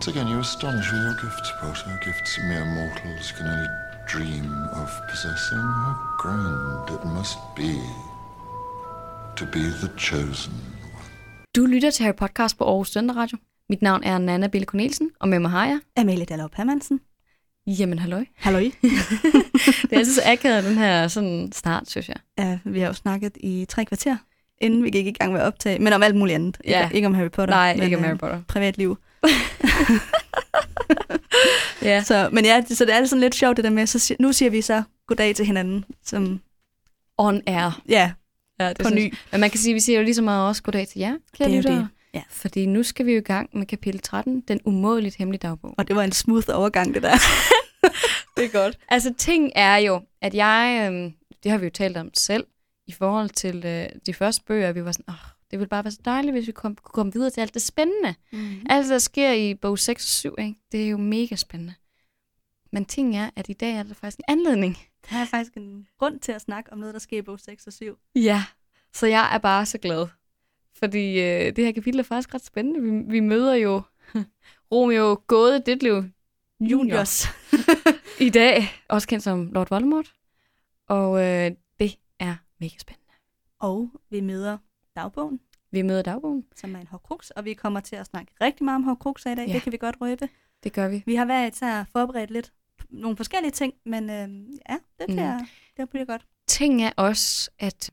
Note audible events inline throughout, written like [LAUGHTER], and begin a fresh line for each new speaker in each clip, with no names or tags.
Once again, you astonish with your gifts, Potter. Gifts mere mortals can only dream of possessing. How grand it must be to be the chosen one.
Du lytter til Harry Podcast på Aarhus Søndag Radio. Mit navn er Nana Bille Cornelsen, og med mig har jeg...
Amalie Dallov Hermansen.
Jamen, halløj.
Halløj. [LAUGHS]
Det er altid så akavet, den her sådan start, synes jeg.
ja, vi har jo snakket i tre kvarter, inden vi gik i gang med at optage, men om alt muligt andet.
Ja.
Ikke, ikke om Harry Potter.
Nej,
men,
ikke om
øh,
Harry Potter.
Privatliv. [LAUGHS] [LAUGHS]
Ja.
Så, men ja, det- så det er sådan lidt sjovt det der med, så nu siger vi så goddag til hinanden, som,
On air.
ja,
Ja, det
på
synes-
ny.
Men man kan sige, at vi siger jo lige så meget også goddag til jer, kære
Det er
lyttere.
det. Ja.
Fordi nu skal vi jo i gang med kapitel 13, den umådeligt hemmelige dagbog.
Og det var en smooth overgang, det der. [LAUGHS]
Det er godt. Altså, ting er jo, at jeg, øhm, det har vi jo talt om selv, i forhold til øh, de første bøger, vi var sådan, åh, det ville bare være så dejligt, hvis vi kom, kunne komme videre til alt det spændende.
Mm.
Alt der sker i bog 6 og 7, ikke? det er jo mega spændende. Men ting er, at i dag er der faktisk en anledning.
Der er faktisk en grund til at snakke om noget, der sker i bog 6 og 7.
Ja. Så jeg er bare så glad. Fordi øh, det her kapitel er faktisk ret spændende. Vi, vi møder jo [LAUGHS] Romeo Gåde Ditlev
Juniors. [LAUGHS]
i dag, også kendt som Lord Voldemort. Og øh, det er mega spændende.
Og vi møder dagbogen,
Vi møder dagbogen.
som er en hårdkruks, og vi kommer til at snakke rigtig meget om hårdkrukser i dag.
Ja.
Det kan vi godt røbe.
Det gør vi.
Vi har været især forberedt lidt nogle forskellige ting, men øh, ja, det
Mm.
bliver, det bliver godt.
ting er også, at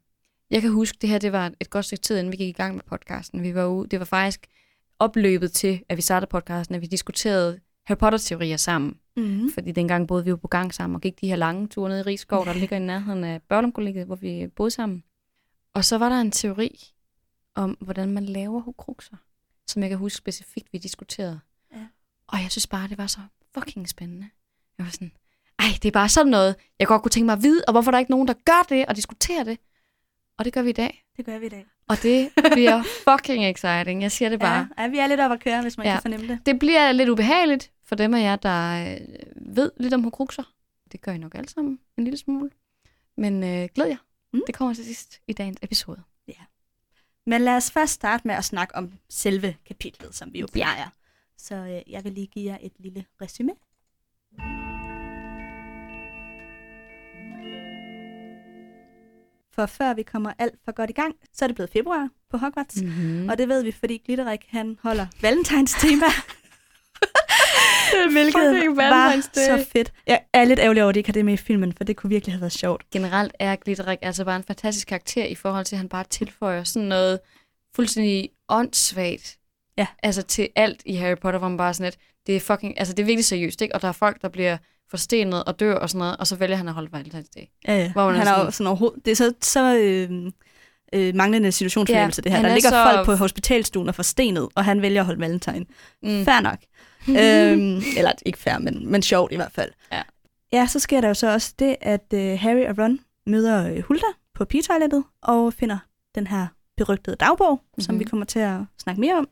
jeg kan huske, det her det var et godt stykke tid, inden vi gik i gang med podcasten. Vi var ude, det var faktisk opløbet til, at vi startede podcasten, at vi diskuterede Harry Potter-teorier sammen.
Mm.
Fordi dengang boede vi jo på gang sammen og gik de her lange ture ned i Rigskov, der ligger i nærheden af Børlum hvor vi boede sammen. Og så var der en teori om, hvordan man laver hukrukser, som jeg kan huske specifikt, vi diskuterede.
Ja.
Og jeg synes bare, det var så fucking spændende. Jeg var sådan, ej, det er bare sådan noget, jeg godt kunne tænke mig at vide, og hvorfor er der ikke nogen, der gør det og diskuterer det? Og det gør vi i dag.
Det gør vi i dag.
Og det bliver [LAUGHS] fucking exciting. Jeg siger det bare.
Ja, ja, vi er lidt oppe at køre, hvis man
Ja.
kan fornemme det.
Det bliver lidt ubehageligt for dem af jer, der øh, ved lidt om hukrukser. Det gør I nok alle sammen en lille smule. Men øh, glæd jer. Mm. Det kommer til sidst i dagens episode.
Men lad os først starte med at snakke om selve kapitlet, som vi jo plejer. Så øh, jeg vil lige give jer et lille resume. For før vi kommer alt for godt i gang, så er det blevet februar på Hogwarts. Mm.
Mm-hmm.
Og det ved vi, fordi Glitterik han holder Valentines tema. [LAUGHS] [LAUGHS] Hvilket var så fedt. Jeg er lidt ærgerlig over, at det ikke har det med i filmen, for det kunne virkelig have været sjovt.
Generelt er Glitterik altså bare en fantastisk karakter i forhold til, at han bare tilføjer sådan noget fuldstændig åndssvagt.
Ja.
Altså til alt i Harry Potter, hvor man bare sådan lidt, det er fucking, altså det er virkelig seriøst, ikke? Og der er folk, der bliver forstenet og dør og sådan noget, og så vælger han at holde Valentine's Day.
Ja, ja.
Hvor man
han er
sådan-
sådan overhovedet... Det er så, så øh, øh, manglende situationsfornemmelse,
Ja,
det her. Der
er
ligger
så-
folk på hospitalstuen og får stenet, og han vælger at holde valentine.
Mm.
Fair nok. Øhm, eller ikke fair, men, men sjovt i hvert fald.
Ja.
Ja, så sker der jo så også det, at øh, Harry og Ron møder øh, Hulda på pigetoilettet og finder den her berygtede dagbog, mm-hmm. som
Mhm.
vi kommer til at snakke mere om.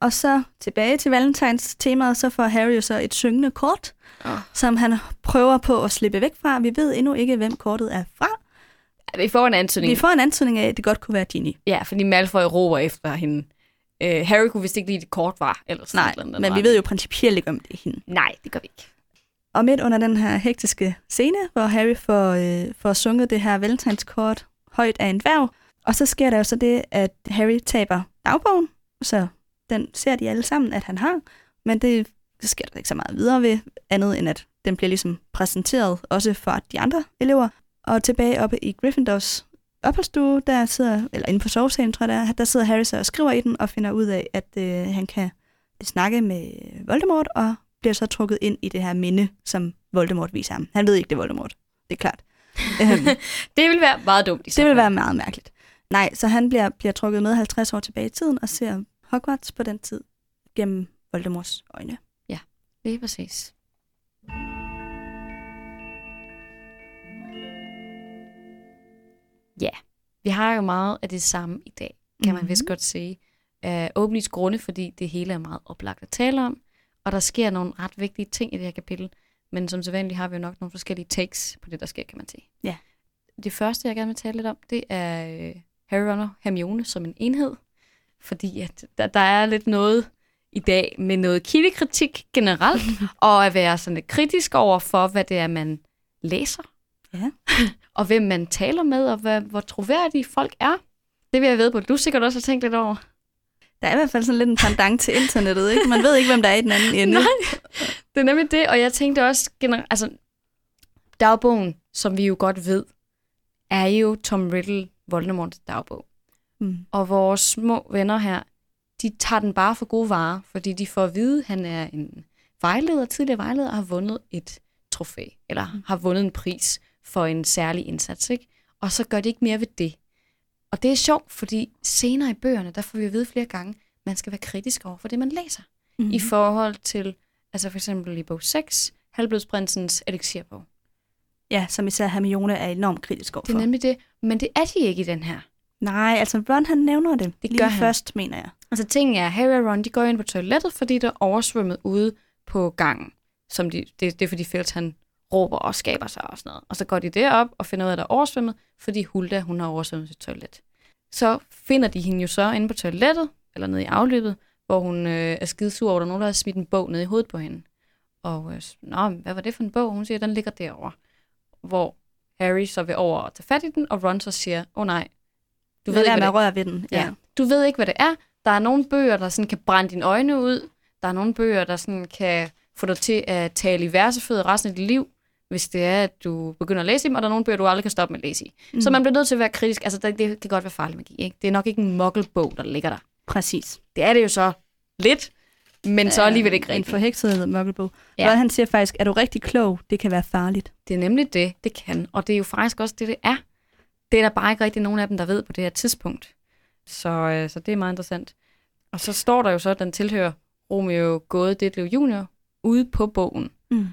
Og så tilbage til Valentines temaet, så får Harry jo så et syngende kort,
Åh.
som han prøver på at slippe væk fra. Vi ved endnu ikke, hvem kortet er fra.
Vi får en antydning.
Vi får en antydning af, at det godt kunne være Ginny.
Ja, fordi Malfoy råber efter hende. Uh, Harry kunne vist ikke lide, det kort var. Eller sådan
Nej,
eller andet,
men vi ved jo principielt ikke, om det er hende.
Nej, det gør vi ikke.
Og midt under den her hektiske scene, hvor Harry får, øh, får sunget det her valentinskort højt af en dværg, og så sker der jo så det, at Harry taber dagbogen, så den ser de alle sammen, at han har, men det, det sker der ikke så meget videre ved, andet end at den bliver ligesom præsenteret også for de andre elever. Og tilbage oppe i Gryffindors opholdsstue, der sidder, eller inde på sovesalen, tror jeg, der, der sidder Harry så og skriver i den, og finder ud af, at øh, han kan snakke med Voldemort, og bliver så trukket ind i det her minde, som Voldemort viser ham. Han ved ikke, det er Voldemort. Det er klart. Øhm, [LAUGHS]
Det vil være meget dumt
det vil være meget mærkeligt. Nej, så han bliver, bliver trukket med 50 år tilbage i tiden, og ser Hogwarts på den tid gennem Voldemorts øjne.
Lige præcis. Ja, vi har jo meget af det samme i dag, kan man
Mhm.
vist godt sige. Af åbenlyst grunde, fordi det hele er meget oplagt at tale om, og der sker nogle ret vigtige ting i det her kapitel, men som sædvanligt har vi jo nok nogle forskellige takes på det, der sker, kan man sige.
Ja.
Det første, jeg gerne vil tale lidt om, det er øh, Harry Ron og Hermione som en enhed, fordi at der, der er lidt noget i dag med noget kildekritik generelt, [LAUGHS] og at være sådan lidt kritisk over for, hvad det er, man læser.
Ja. [LAUGHS]
og hvem man taler med, og hvad, hvor troværdige folk er. Det vil jeg ved på, du sikkert også har tænkt lidt over.
Der er i hvert fald sådan lidt en pendant til internettet, ikke? Man ved ikke, hvem der er i den anden ende. [LAUGHS]
Nej, det er nemlig det, og jeg tænkte også, gener- altså, dagbogen, som vi jo godt ved, er jo Tom Riddle Voldemorts dagbog.
Mm.
Og vores små venner her, de tager den bare for gode varer, fordi de får at vide, at han er en vejleder, tidligere vejleder, og har vundet et trofæ, eller
Mm.
har vundet en pris for en særlig indsats, ikke? Og så gør de ikke mere ved det. Og det er sjovt, fordi senere i bøgerne, der får vi at vide flere gange, man skal være kritisk over for det, man læser.
Mm.
I forhold til, altså for eksempel i bog 6, Halvblodsprinsens elixirbog.
Ja, som især Hermione er enormt kritisk overfor.
Det er nemlig det, men det er de ikke i den her.
Nej, altså Ron han nævner det.
Det
lige
gør han.
først, mener jeg.
Altså tingen er, Harry og Ron, de går ind på toilettet, fordi der er oversvømmet ude på gangen. Som de, det, det er fordi Felix han råber og skaber sig og sådan noget. Og så går de derop og finder ud af, at der er oversvømmet, fordi Hulda, hun har oversvømmet sit toilet. Så finder de hende jo så inde på toilettet, eller nede i afløbet, hvor hun øh, er skidesur over, at der er nogen, der har smidt en bog ned i hovedet på hende. Og øh, nå, hvad var det for en bog? Hun siger, den ligger derovre. Hvor Harry så vil over og tage fat i den, og Ron så siger, åh oh, nej,
Du ved
ved ikke, hvad det
røre ved den.
Ja. Du ved ikke, hvad det er. Der er nogle bøger, der sådan kan brænde dine øjne ud. Der er nogle bøger, der sådan kan få dig til at tale i versefødder resten af dit liv, hvis det er, at du begynder at læse dem, og der er nogle bøger, du aldrig kan stoppe med at læse i. Mm. Så man bliver nødt til at være kritisk. Altså, det, det kan godt være farlig magi, ikke? Det er nok ikke en muggelbog, der ligger der.
Præcis.
Det er det jo så lidt, men så alligevel ikke
En
rigtigt.
forhekset mørkelbog.
Ja.
Ron han siger faktisk, er du rigtig klog, det kan være farligt.
Det er nemlig det, det kan. Og det er jo faktisk også det, det er. Det er der bare ikke rigtig nogen af dem, der ved på det her tidspunkt. Så, øh, så det er meget interessant. Og så står der jo så, at den tilhører Romeo Gåde Ditlev Junior ude på bogen.
Mm.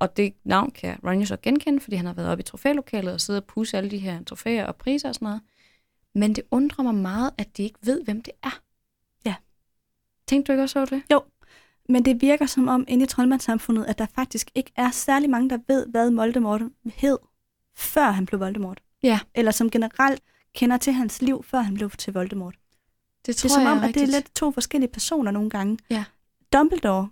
Og det navn kan Ron jo så genkende, fordi han har været oppe i trofælokalet og siddet og pusse alle de her trofæer og priser og sådan noget. Men det undrer mig meget, at de ikke ved, hvem det er.
Ja.
Tænkte du ikke også over det?
Men det virker som om inde i troldmandssamfundet, at der faktisk ikke er særlig mange, der ved, hvad Voldemort hed, før han blev Voldemort.
Ja.
Eller som generelt kender til hans liv, før han blev til Voldemort.
Det
Det er som om, at det er lidt to forskellige personer nogle gange.
Ja.
Dumbledore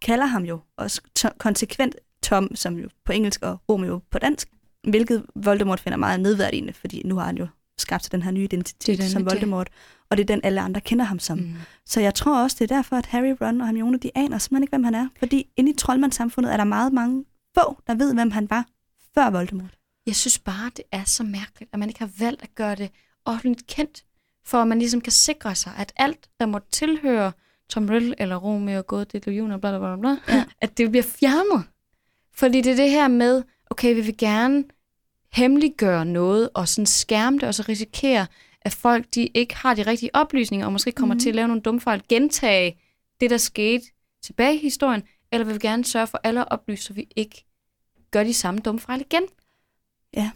kalder ham jo også konsekvent Tom, som jo på engelsk og Romeo på dansk, hvilket Voldemort finder meget nedværdigende, fordi nu har han jo skabt sig den her nye
Det
identitet som
det.
Voldemort, og det er den, alle andre kender ham som.
Mm.
Så jeg tror også, det er derfor, at Harry, Ron og Hermione, de aner simpelthen ikke, hvem han er. Fordi inde i troldmandssamfundet er der meget mange få, der ved, hvem han var før Voldemort.
Jeg synes bare, det er så mærkeligt, at man ikke har valgt at gøre det offentligt kendt, for at man ligesom kan sikre sig, at alt, der må tilhøre Tom Riddle eller Romeo, God Ditlev Junior, bla bla bla, bla
Ja.
at det bliver fjernet. Fordi det er det her med, okay, vi vil gerne hemmeliggøre noget, og sådan skærme det, og så risikere, at folk de ikke har de rigtige oplysninger, og måske kommer
Mhm.
mm. til at lave nogle dumme fejl, gentage det, der skete tilbage i historien, eller vil vi gerne sørge for alle at oplyse, så vi ikke gør de samme dumme fejl igen.
Ja.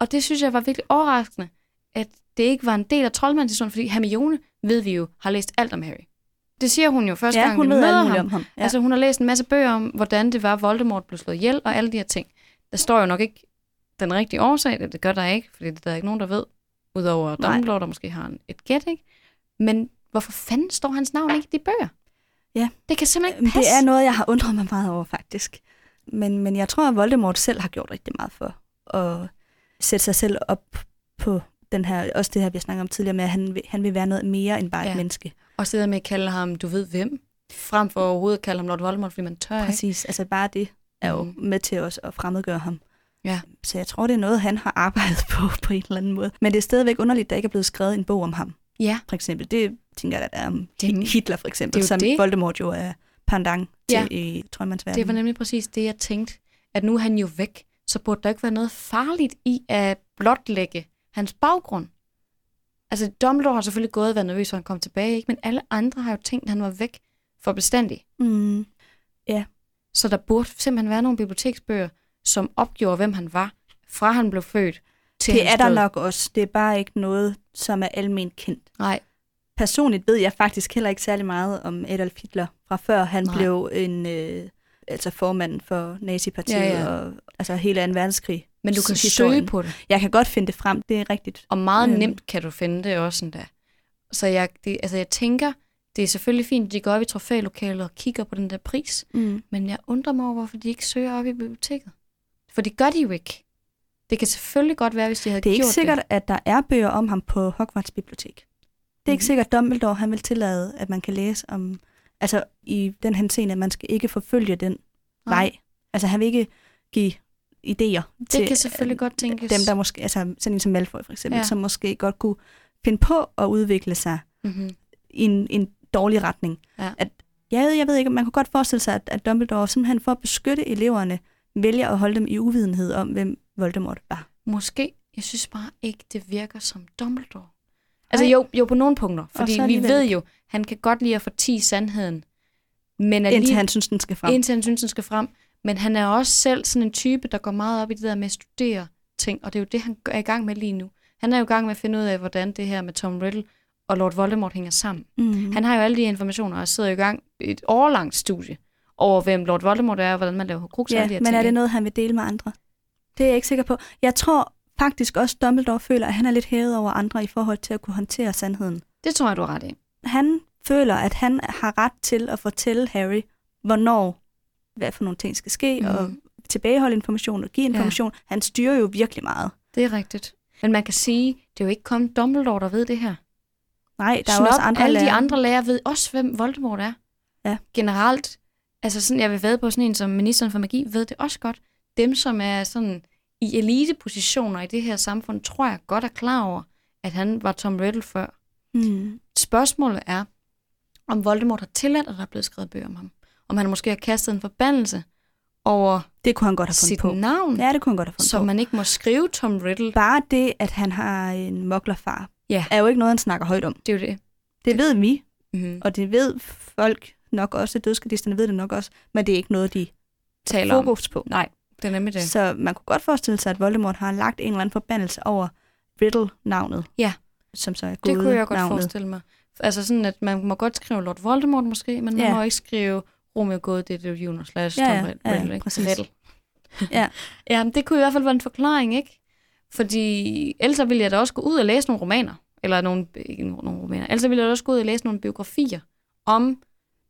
Og det synes jeg var virkelig overraskende, at det ikke var en del af troldmandshistorien, fordi Hermione, ved vi jo, har læst alt om Harry. Det siger hun jo første
ja,
gang,
hun
vi møder ham.
om ham. Ja.
Altså hun har læst en masse bøger om, hvordan det var, Voldemort blev slået ihjel, og alle de her ting. Der står jo nok ikke den rigtige årsag, det, det gør der ikke, fordi det er der ikke nogen, der ved, udover
Nej.
Dumbledore, der måske har en, et gæt, ikke? Men hvorfor fanden står hans navn ikke i de bøger?
Ja.
Det kan simpelthen
Øhm,
ikke passe.
Det er noget, jeg har undret mig meget over, faktisk. Men, men jeg tror, at Voldemort selv har gjort rigtig meget for at sætte sig selv op på den her, også det her, vi har snakket om tidligere med, at han vil, han vil være noget mere end bare ja. Et menneske.
Og så det der med at kalde ham, du ved hvem, frem for overhovedet at kalde ham Lord Voldemort, fordi man tør ikke.
Præcis. Altså bare det er jo
Mhm.
med til os at fremmedgøre ham.
Ja.
Så jeg tror, det er noget, han har [LAUGHS] arbejdet på på en eller anden måde. Men det er stadigvæk underligt, at der ikke er blevet skrevet en bog om ham,
Ja,
for eksempel. Det tænker jeg, der er om
Det-
Hitler, for eksempel,
det
som
det.
Voldemort jo er pandang til
Ja.
i Troldmandsverdenen.
det var nemlig præcis det, jeg tænkte, at nu er han jo væk, så burde der ikke være noget farligt i at blotlægge hans baggrund. Altså, Dumbledore har selvfølgelig gået og været nervøs, for han kom tilbage, ikke? men alle andre har jo tænkt, at han var væk for bestandig.
Mm.
Så der burde simpelthen være nogle biblioteksbøger, som opgjorde, hvem han var, fra han blev født til
Det er der
død.
nok også. Det er bare ikke noget, som er almindeligt kendt.
Nej,
Personligt ved jeg faktisk heller ikke særlig meget om Adolf Hitler, fra før han
Nej.
Nej. blev en øh, altså formand for nazipartiet
Ja, ja.
og altså hele 2. verdenskrig.
Men du kan søge på det.
Jeg kan godt finde det frem, det er rigtigt.
Og meget
Øhm.
nemt kan du finde det også endda. Så jeg, det, altså jeg tænker, det er selvfølgelig fint, at de går op i trofælokalet og kigger på den der pris,
Mm.
men jeg undrer mig over, hvorfor de ikke søger op i biblioteket. For det gør de jo ikke. Det kan selvfølgelig godt være, hvis de havde
Det er ikke
gjort
sikkert, at der er bøger om ham på Hogwarts bibliotek. Det er ikke
Mhm.
sikkert, at Dumbledore han vil tillade, at man kan læse om... Altså i den henseende, at man skal ikke forfølge den
Nej.
vej. Altså han vil ikke give idéer
Det
til
kan selvfølgelig godt tænkes.
dem, der måske... Altså sådan en som Malfoy for eksempel,
Ja.
som måske godt kunne finde på at udvikle sig
Mm-hmm.
i en, en dårlig retning.
Ja.
At, jeg, ved, jeg ved ikke, man kunne godt forestille sig, at, at Dumbledore simpelthen for at beskytte eleverne, vælger at holde dem i uvidenhed om, hvem Voldemort var.
Måske. Jeg synes bare ikke, det virker som Dumbledore. Altså jo, jo på nogle punkter. Fordi vi ved jo, han kan godt lide at fortige sandheden. Men
Indtil
alligevel,
han synes, den skal frem.
indtil han synes, den skal frem. Men han er også selv sådan en type, der går meget op i det der med at studere ting. Og det er jo det, han er i gang med lige nu. Han er jo i gang med at finde ud af, hvordan det her med Tom Riddle og Lord Voldemort hænger sammen.
Mm.
Han har jo alle de informationer og sidder i gang i et årlangt studie over, hvem Lord Voldemort er, og hvordan man laver de
Ja, men er det noget, han vil dele med andre? Det er jeg ikke sikker på. Jeg tror faktisk også, Dumbledore føler, at han er lidt hævet over andre i forhold til at kunne håndtere sandheden.
Det tror jeg, du har ret i.
Han føler, at han har ret til at fortælle Harry, hvornår hvad for nogle ting skal ske,
Mhm.
mm. og tilbageholde information og give information. Ja. Han styrer jo virkelig meget.
Det er rigtigt. Men man kan sige, det er jo ikke kun Dumbledore, der ved det her.
Nej, der er
Snop,
jo også andre
alle de
lærere.
andre lærere ved også, hvem Voldemort er.
Ja.
Generelt, altså sådan, jeg vil ved på sådan en som ministeren for magi, ved det også godt. Dem, som er sådan i elitepositioner i det her samfund, tror jeg godt er klar over, at han var Tom Riddle før.
Mm.
Spørgsmålet er, om Voldemort har tilladt, at der er blevet skrevet bøger om ham. Om han måske har kastet en forbandelse over
Det kunne han godt have fundet
sit
på.
navn,
Ja, det kunne han godt have fundet
så
på.
man ikke må skrive Tom Riddle.
Bare det, at han har en moklerfar,
Ja.
er jo ikke noget, han snakker højt om.
Det er jo det.
Det ved vi,
Mm-hmm.
og det ved folk nok også, dødskadisterne ved det nok også, men det er ikke noget, de
Taler om.
fokus på.
Nej, det er nemlig det.
Så man kunne godt forestille sig, at Voldemort har lagt en eller anden forbandelse over Riddle-navnet.
Ja.
Som så er
Det kunne jeg godt
navnet.
forestille mig. Altså sådan, at man må godt skrive Lord Voldemort måske, men man
Ja.
må ikke skrive Romeo God, det er Juno slash
Ja, ja, ja,
ikke?
præcis. Ja. [LAUGHS]
ja, det kunne i hvert fald være en forklaring, ikke? Fordi ellers ville jeg da også gå ud og læse nogle romaner. Eller nogle, ikke nogle romaner. Ellers ville jeg da også gå ud og læse nogle biografier om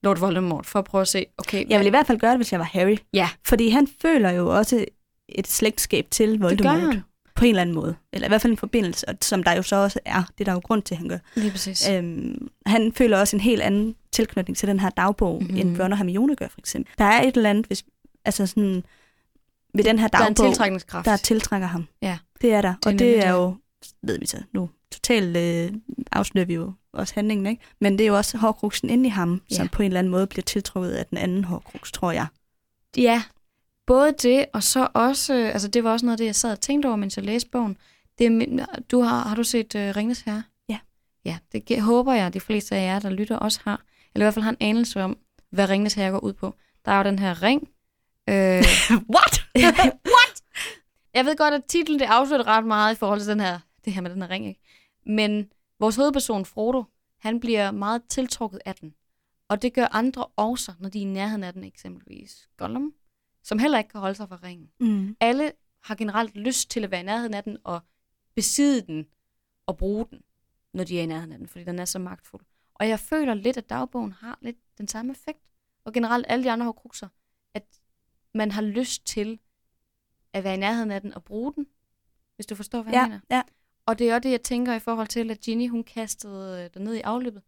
Lord Voldemort, for at prøve at se, okay,
Jeg vil i hvert fald gøre det, hvis jeg var Harry.
Ja.
Fordi han føler jo også et slægtskab til
det
Voldemort.
gør han.
På en eller anden måde. Eller i hvert fald en forbindelse, som der jo så også er. Det er der jo grund til, at han gør.
Lige præcis.
Øhm, han føler også en helt anden tilknytning til den her dagbog,
Mhm.
mm-hmm. end Ron og Hermione gør, for eksempel. Der er et eller andet, hvis, altså sådan, ved den her
der er en
dagbog,
tiltrækningskraft.
der tiltrækker ham.
Ja.
Det er der.
Det er
og det er jo, ved vi så nu, totalt øh, afslører vi jo også handlingen, ikke? Men det er jo også hårdkruksen inde i ham,
Ja.
som på en eller anden måde bliver tiltrukket af den anden hårdkruks, tror jeg.
Ja, både det, og så også, øh, altså det var også noget af det, jeg sad og tænkte over, mens jeg læste bogen. Det, er du har, har du set uh, Ringnes Herre?
Ja.
Ja, det håber jeg, de fleste af jer, der lytter, også har. Eller i hvert fald har en anelse om, hvad Ringnes Herre går ud på. Der er jo den her ring. Øh, [LAUGHS]
What? [LAUGHS]
What? Jeg ved godt, at titlen det afslører ret meget i forhold til den her, det her med den her ring, ikke? Men vores hovedperson, Frodo, han bliver meget tiltrukket af den. Og det gør andre også, når de er i nærheden af den, eksempelvis Gollum, som heller ikke kan holde sig fra ringen.
Mm.
Alle har generelt lyst til at være i nærheden af den og besidde den og bruge den, når de er i nærheden af den, fordi den er så magtfuld. Og jeg føler lidt, at dagbogen har lidt den samme effekt. Og generelt alle de andre hårdkrukser, at man har lyst til at være i nærheden af den og bruge den, hvis du forstår, hvad jeg
Ja,
mener.
ja.
Og det er også det, jeg tænker i forhold til, at Ginny, hun kastede øh, den ned i afløbet.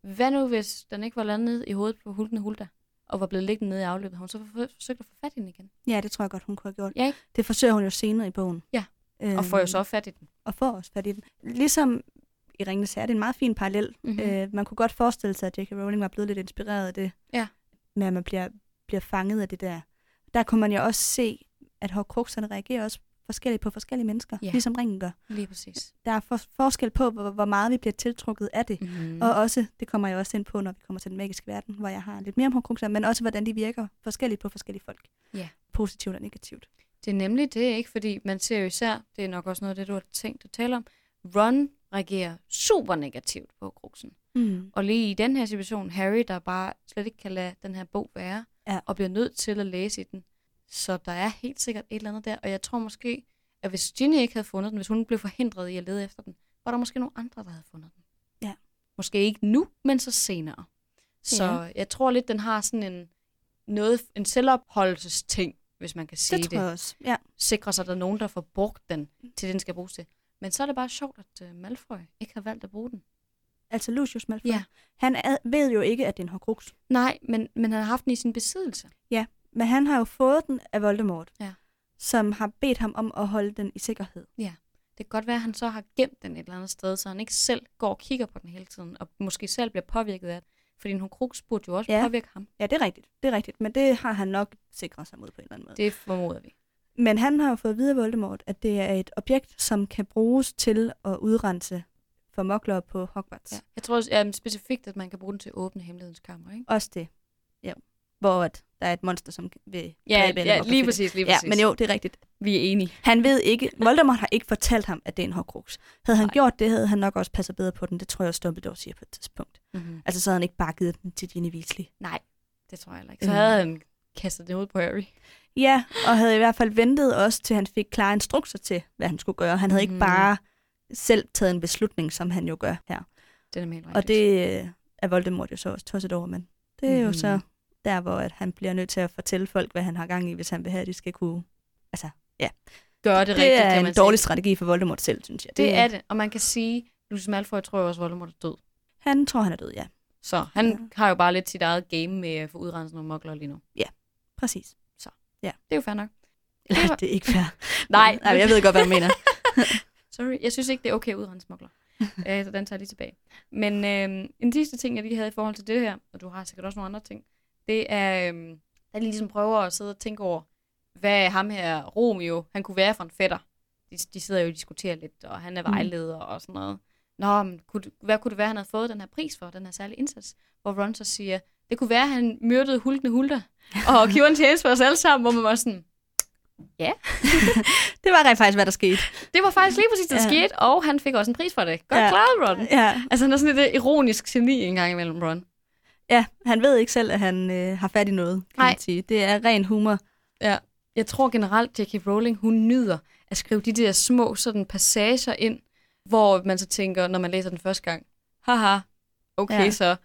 Hvad nu, hvis den ikke var landet i hovedet på Hulten Hulda, og var blevet liggende nede i afløbet? Har hun så for- forsøgt at få fat i den igen?
Ja, det tror jeg godt, hun kunne have gjort.
Ja, ikke?
Det forsøger hun jo senere i bogen.
Ja.
Øhm,
Og får jo så fat i den.
Og får også fat i den. Ligesom i Ringenes Herre, det er en meget fin parallel.
Mhm.
Mm-hmm. Øh, man kunne godt forestille sig, at J.K. Rowling var blevet lidt inspireret af det.
Ja.
Med at man bliver, bliver fanget af det der. Der kunne man jo også se, at hårdkrukserne reagerer også forskelligt på forskellige mennesker,
Ja.
ligesom ringen gør.
Lige præcis.
Der er for, forskel på, hvor, hvor meget vi bliver tiltrukket af det. Mm. Og også, det kommer jeg også ind på, når vi kommer til den magiske verden, hvor jeg har lidt mere om hårdkrukser, men også hvordan de virker forskelligt på forskellige folk.
Ja.
Positivt og negativt.
Det er nemlig det, ikke? Fordi man ser jo især, det er nok også noget af det, du har tænkt at tale om, Ron reagerer super negativt på kruksen.
Mm.
Og lige i den her situation, Harry, der bare slet ikke kan lade den her bog være,
Ja.
og bliver nødt til at læse i den. Så der er helt sikkert et eller andet der. Og jeg tror måske, at hvis Ginny ikke havde fundet den, hvis hun blev forhindret i at lede efter den, var der måske nogle andre, der havde fundet den. Måske ikke nu, men så senere. Så
Ja.
jeg tror lidt, den har sådan en, noget, en selvopholdelsesting, hvis man kan sige
Det
det.
tror jeg også. Ja.
Sikre sig, at der er nogen, der får brugt den til det, den skal bruges til. Men så er det bare sjovt, at uh, Malfoy ikke har valgt at bruge den.
Altså Lucius Malfoy.
Ja.
Han er, ved jo ikke, at det er en horcrux.
Nej, men, men han har haft den i sin besiddelse.
Men han har jo fået den af Voldemort,
Ja.
som har bedt ham om at holde den i sikkerhed.
Det kan godt være, at han så har gemt den et eller andet sted, så han ikke selv går og kigger på den hele tiden, og måske selv bliver påvirket af det. Fordi en horcrux burde jo også
Ja.
ja. påvirke ham.
Ja, det er rigtigt. Det er rigtigt. Men det har han nok sikret sig mod på en eller anden måde.
Det formoder vi.
Men han har jo fået videre Voldemort, at det er et objekt, som kan bruges til at udrense for mokler på Hogwarts.
Ja. Jeg tror ja, specifikt, at man kan bruge den til at åbne hemmelighedens kammer, ikke?
Også det. Ja. Hvor at der er et monster, som vil
Ja,
dræbe
ja lige præcis, lige
Ja,
præcis.
men jo, det er rigtigt.
Vi er enige.
Han ved ikke, Voldemort har ikke fortalt ham, at det er en Horcrux. Havde han
Nej.
gjort det, havde han nok også passet bedre på den. Det tror jeg også Dumbledore siger på et tidspunkt.
Mm-hmm.
Altså, så havde han ikke bare givet den til Ginny Weasley.
Nej, det tror jeg heller ikke. Så
Mm.
havde han kastet det ud på Harry.
Ja, og havde i hvert fald ventet også, til han fik klare instrukser til, hvad han skulle gøre. Han havde ikke
Mhm.
bare selv taget en beslutning, som han jo gør her.
Det er helt
Og
rigtigt.
det øh, er Voldemort jo så også tosset over, men det er jo
Mhm.
så der, hvor at han bliver nødt til at fortælle folk, hvad han har gang i, hvis han vil have, at de skal kunne... Altså,
gør det,
det,
rigtigt,
er en dårlig
sige.
strategi for Voldemort selv, synes jeg.
Det er det, og man kan sige, Lucius Malfoy tror jo også, at Voldemort er død.
Han tror, han er død, ja.
Så han
Ja.
har jo bare lidt sit eget game med at få udrenset nogle mokler lige nu.
Præcis.
Det er jo fair nok.
Nej,
var-
det er ikke fair. [LAUGHS]
Nej,
Nej, jeg ved godt, hvad du mener. [LAUGHS]
Sorry, jeg synes ikke, det er okay at udrense smugler. [LAUGHS] øh, så den tager jeg lige tilbage. Men øh, en sidste ting, jeg lige havde i forhold til det her, og du har sikkert også nogle andre ting, det er, øh, at jeg ligesom prøver at sidde og tænke over, hvad ham her Romeo, han kunne være for en fætter. De, de sidder jo og diskuterer lidt, og han er
Mm.
vejleder og sådan noget. Nå, men kunne, hvad kunne det være, han havde fået den her pris for, den her særlige indsats? Hvor Ron så siger, det kunne være, at han myrdede hulkende hulter, [LAUGHS] og gjorde en tjeneste for os alle sammen, hvor man var sådan, [LAUGHS]
det var rent faktisk, hvad der skete.
det var faktisk lige præcis, det der
Ja.
skete, og han fik også en pris for det. Godt
Ja.
klaret, Ron.
Ja,
Altså, han er sådan lidt ironisk geni en gang imellem, Ron.
Ja han ved ikke selv, at han øh, har fat i noget, kan
Nej.
man sige. Det er ren humor.
Ja. Jeg tror generelt, J.K. Rowling, hun nyder at skrive de der små sådan passager ind, hvor man så tænker, når man læser den første gang, haha, okay
Ja.
ja. så.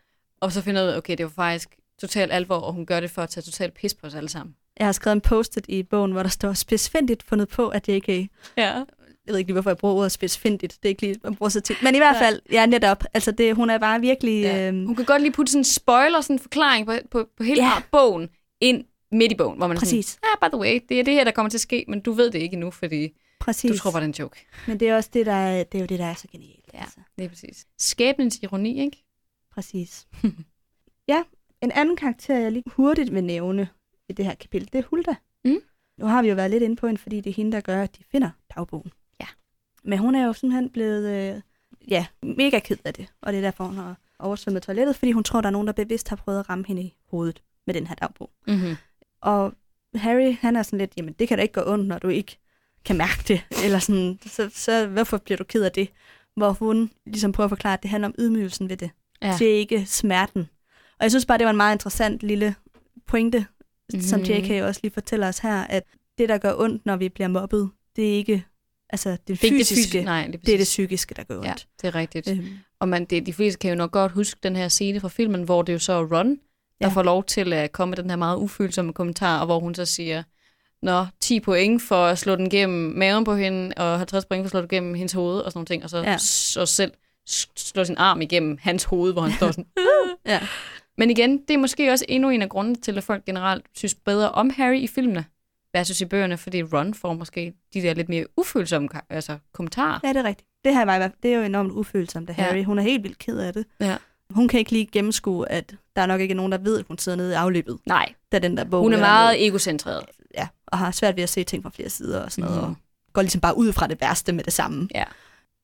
Og så finder ud af, okay, det var faktisk totalt alvor, og hun gør det for at tage totalt pis på os alle sammen.
Jeg har skrevet en post-it i bogen, hvor der står specifindigt fundet på, at JK... Jeg
Ja.
ved ikke lige, hvorfor jeg bruger ordet specifindigt. Det er ikke lige, man bruger så tit. Men i hvert
Ja.
fald, ja, netop. Altså, det, hun er bare virkelig...
ja.
Øhm,
Hun kan godt lige putte sådan en spoiler, sådan en forklaring på, på, på hele
Ja.
ja. bogen, ind midt i bogen, hvor man er
Præcis.
sådan, ah, by the way, det er det her, der kommer til at ske, men du ved det ikke endnu, fordi
præcis.
du tror bare, det er en joke.
Men det er også det, der er, det er jo det, der er så genialt.
Ja.
Altså.
Det er præcis. Skæbnens ironi, ikke?
Præcis. ja, en anden karakter, jeg lige hurtigt vil nævne i det her kapitel, det er Hulda.
Mm.
Nu har vi jo været lidt inde på hende, fordi det er hende, der gør, at de finder dagbogen. Men hun er jo simpelthen blevet øh, ja, mega ked af det, og det er derfor, hun har oversvømmet toilettet, fordi hun tror, der er nogen, der bevidst har prøvet at ramme hende i hovedet med den her dagbog.
Mm-hmm.
Og Harry, han er sådan lidt, jamen det kan da ikke gå ondt, når du ikke kan mærke det, [LAUGHS] eller sådan, så, så hvorfor bliver du ked af det? Hvor hun ligesom prøver at forklare, at det handler om ydmygelsen ved det.
Ja.
Det er ikke smerten. Og jeg synes bare, det var en meget interessant lille pointe, mm. som. JK også lige fortæller os her, at det, der gør ondt, når vi bliver mobbet, det er ikke altså det
Det ikke det
fysiske,
fysiske, nej, det er,
det er det psykiske, der gør ondt.
Ja, det er rigtigt.
Øhm,
Og man, det, de fleste kan jo nok godt huske den her scene fra filmen, hvor det jo så er Ron, der
Ja.
får lov til at komme med den her meget ufølsomme kommentar, og hvor hun så siger, Nå, 10 point for at slå den gennem maven på hende, og 50 point for at slå den gennem hendes hoved, og sådan nogle ting, og så,
Ja.
så selv slå sin arm igennem hans hoved, hvor han står sådan. [LAUGHS]
ja.
Men igen, det er måske også endnu en af grundene til, at folk generelt synes bedre om Harry i filmene, versus i bøgerne, fordi Ron får måske de der lidt mere ufølsomme altså, kommentarer.
ja, det er rigtigt. Det her var, det er jo enormt ufølsomt
Ja.
Harry. Hun er helt vildt ked af det.
Ja.
Hun kan ikke lige gennemskue, at der er nok ikke nogen, der ved, at hun sidder nede i afløbet,
Nej,
da den der bog
hun er meget egocentreret.
ja, og har svært ved at se ting fra flere sider og sådan noget,
Mhm.
og går ligesom bare ud fra det værste med det samme.
Ja.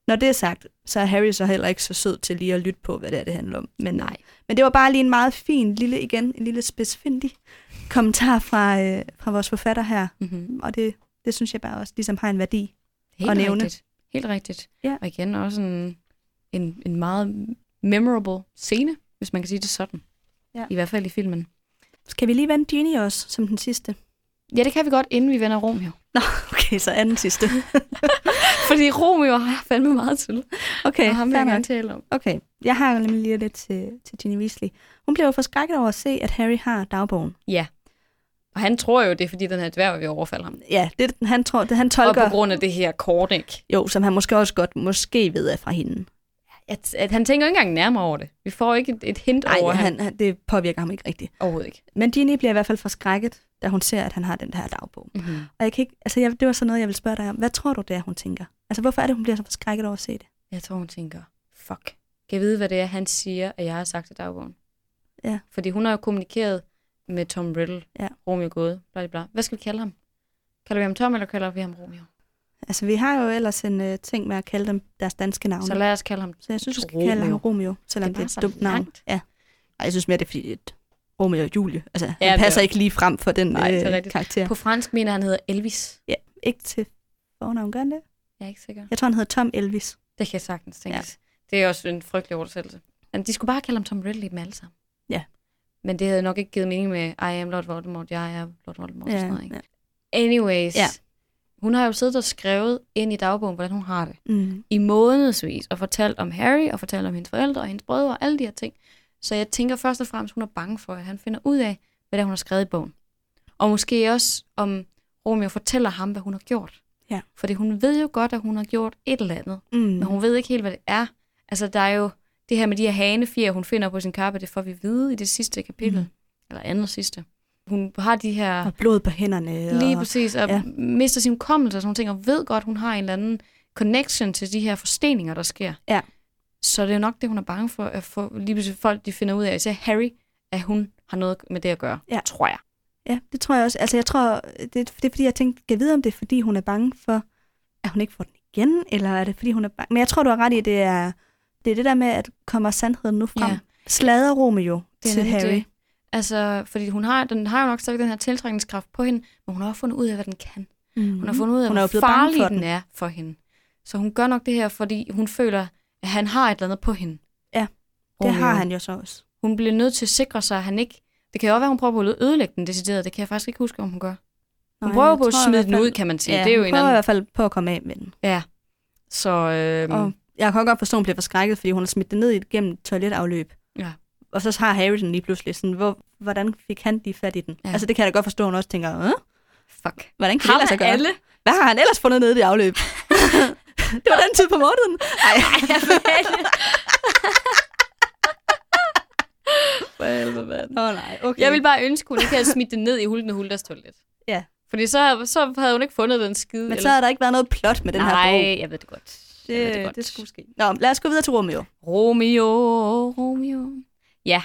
Når det er sagt, så er Harry så heller ikke så sød til lige at lytte på, hvad det er, det handler om. Men,
Nej.
men det var bare lige en meget fin, lille igen, en lille specifindig kommentar fra, øh, fra vores forfatter her.
Mm-hmm.
Og det, det synes jeg bare også ligesom har en værdi.
Helt
at nævne.
rigtigt. Helt rigtigt.
Ja.
Og igen også en, en, en meget memorable scene, hvis man kan sige det sådan.
Ja.
I hvert fald i filmen.
Skal vi lige vende Ginny også, som den sidste?
Ja, det kan vi godt, inden vi vender Romeo.
Nå, okay, så anden sidste. [LAUGHS]
Fordi Romeo har jeg fandme meget til.
Okay,
og ham vil jeg gerne tale om.
Okay, jeg har nemlig lige lidt til, til Ginny Weasley. Hun bliver jo forskrækket over at se, at Harry har dagbogen.
Ja. Og han tror jo, det er, fordi den her dværg vil overfalde ham.
Ja, det, han, tror, det, han
Og
tolker,
på grund af det her kort, ikke?
jo, som han måske også godt måske ved er fra hende.
At, at han tænker ikke engang nærmere over det. Vi får ikke et, et hint
Nej,
over, han...
han, han, det påvirker ham ikke rigtigt.
Overhovedet ikke.
Men Ginny bliver i hvert fald forskrækket, da hun ser, at han har den her dagbog.
Mm-hmm.
Og jeg kan ikke, altså jeg, det var sådan noget, jeg vil spørge dig om. Hvad tror du, det er, hun tænker? Altså, hvorfor er det, hun bliver så forskrækket over at se det?
Jeg tror, hun tænker, fuck. Kan jeg vide, hvad det er, han siger, at jeg har sagt til dagbogen?
Ja.
Fordi hun har jo kommunikeret med Tom Riddle,
Ja.
Romeo Gåde, bla bla. Hvad skal vi kalde ham? Kalder vi ham Tom, eller kalder vi ham Romeo?
Altså, vi har jo ellers en uh, ting med at kalde dem deres danske navne.
Så lad os kalde ham
Så jeg synes, vi skal kalde ham Romeo, selvom
Det
det
er
et dumt navn. Ja. Ej, jeg synes mere, det er fordi, Romeo og Julie, altså,
Ja,
han passer
er-
ikke lige frem for den
Nej,
øh, karakter.
På fransk mener han hedder Elvis.
Ja, ikke til fornavn, gør han det?
Jeg er ikke sikker.
Jeg tror, han hedder Tom Elvis.
Det kan jeg sagtens tænkes. Ja. Det er også en frygtelig oversættelse. Men de skulle bare kalde ham Tom Riddle i dem alle sammen.
Ja.
Men det havde nok ikke givet mening med, I am Lord Voldemort, jeg er Lord Voldemort. Ja, sådan noget, ikke?
ja.
Anyways.
Ja.
Hun har jo siddet og skrevet ind i dagbogen, hvordan hun har det.
Mm.
I månedsvis, og fortalt om Harry, og fortalt om hendes forældre og hendes brødre, og alle de her ting. Så jeg tænker først og fremmest, hun er bange for, at han finder ud af, hvad det er, hun har skrevet i bogen. Og måske også, om Romeo fortæller ham, hvad hun har gjort.
Ja.
Fordi hun ved jo godt, at hun har gjort et eller andet.
Mm.
Men hun ved ikke helt, hvad det er. Altså, der er jo det her med de her hanefjer, hun finder på sin kappe, det får vi vide i det sidste kapitel.
Mhm.
Eller andet sidste. Hun har de her...
Og blod på hænderne.
Lige
og...
præcis, og
ja.
mister sin hukommelse og sådan nogle ting, og ved godt, hun har en eller anden connection til de her forsteninger, der sker.
Ja.
Så det er nok det, hun er bange for, at få, lige pludselig folk de finder ud af, især Harry, at hun har noget med det at gøre,
Ja.
tror jeg.
Ja, det tror jeg også. Altså, jeg tror, det, det er fordi, jeg tænkte, kan vide, om det er, fordi hun er bange for, at hun ikke får den igen, eller er det, fordi hun er bange? Men jeg tror, du har ret i, at det er det, er det der med, at kommer sandheden nu frem.
Ja.
Slader Romeo
Det
til Harry.
Det. Altså, fordi hun har, den har jo nok stadig den her tiltrækningskraft på hende, men hun har også fundet ud af, hvad den kan.
Mm.
Hun har fundet ud af,
Hun
hvor farlig den. er for hende. Så hun gør nok det her, fordi hun føler, at han har et eller andet på hende.
Ja, Det
Romeo.
har han jo så også.
Hun bliver nødt til at sikre sig, at han ikke... Det kan jo også være, hun prøver på at ødelægge den decideret. Det kan jeg faktisk ikke huske, om hun gør. Hun
Nej,
prøver på at smide
hvert
den
fald-
ud, kan man sige.
Ja,
det er jo
hun
en
prøver i
anden...
hvert fald på at komme af med den.
Ja. Så øhm,
Og jeg kan godt forstå, at hun bliver forskrækket, fordi hun har smidt den ned i et gennem toiletafløb.
ja.
Og så har Harry den lige pludselig sådan, hvor, hvordan fik han lige fat i den?
Ja.
Ja. Altså det kan jeg da godt forstå, at hun også tænker, øh,
fuck.
hvordan kan det lade sig gøre?
alle?
Hvad har han ellers fundet nede i det afløb? [LAUGHS] det var den tid på måneden. Ej. [LAUGHS]
For helvede, mand.
Oh, nej, okay.
Jeg vil bare ønske, hun ikke havde smidt det ned i Hulten og Hulters toilet.
Ja.
Fordi så, så havde hun ikke fundet den skide.
Men så har der ikke været noget plot med den
Nej,
her bog.
jeg ved det godt. Jeg ved
Det,
det,
det,
godt.
det skulle ske. Nå, lad os gå videre til Romeo.
Romeo, Romeo. Ja,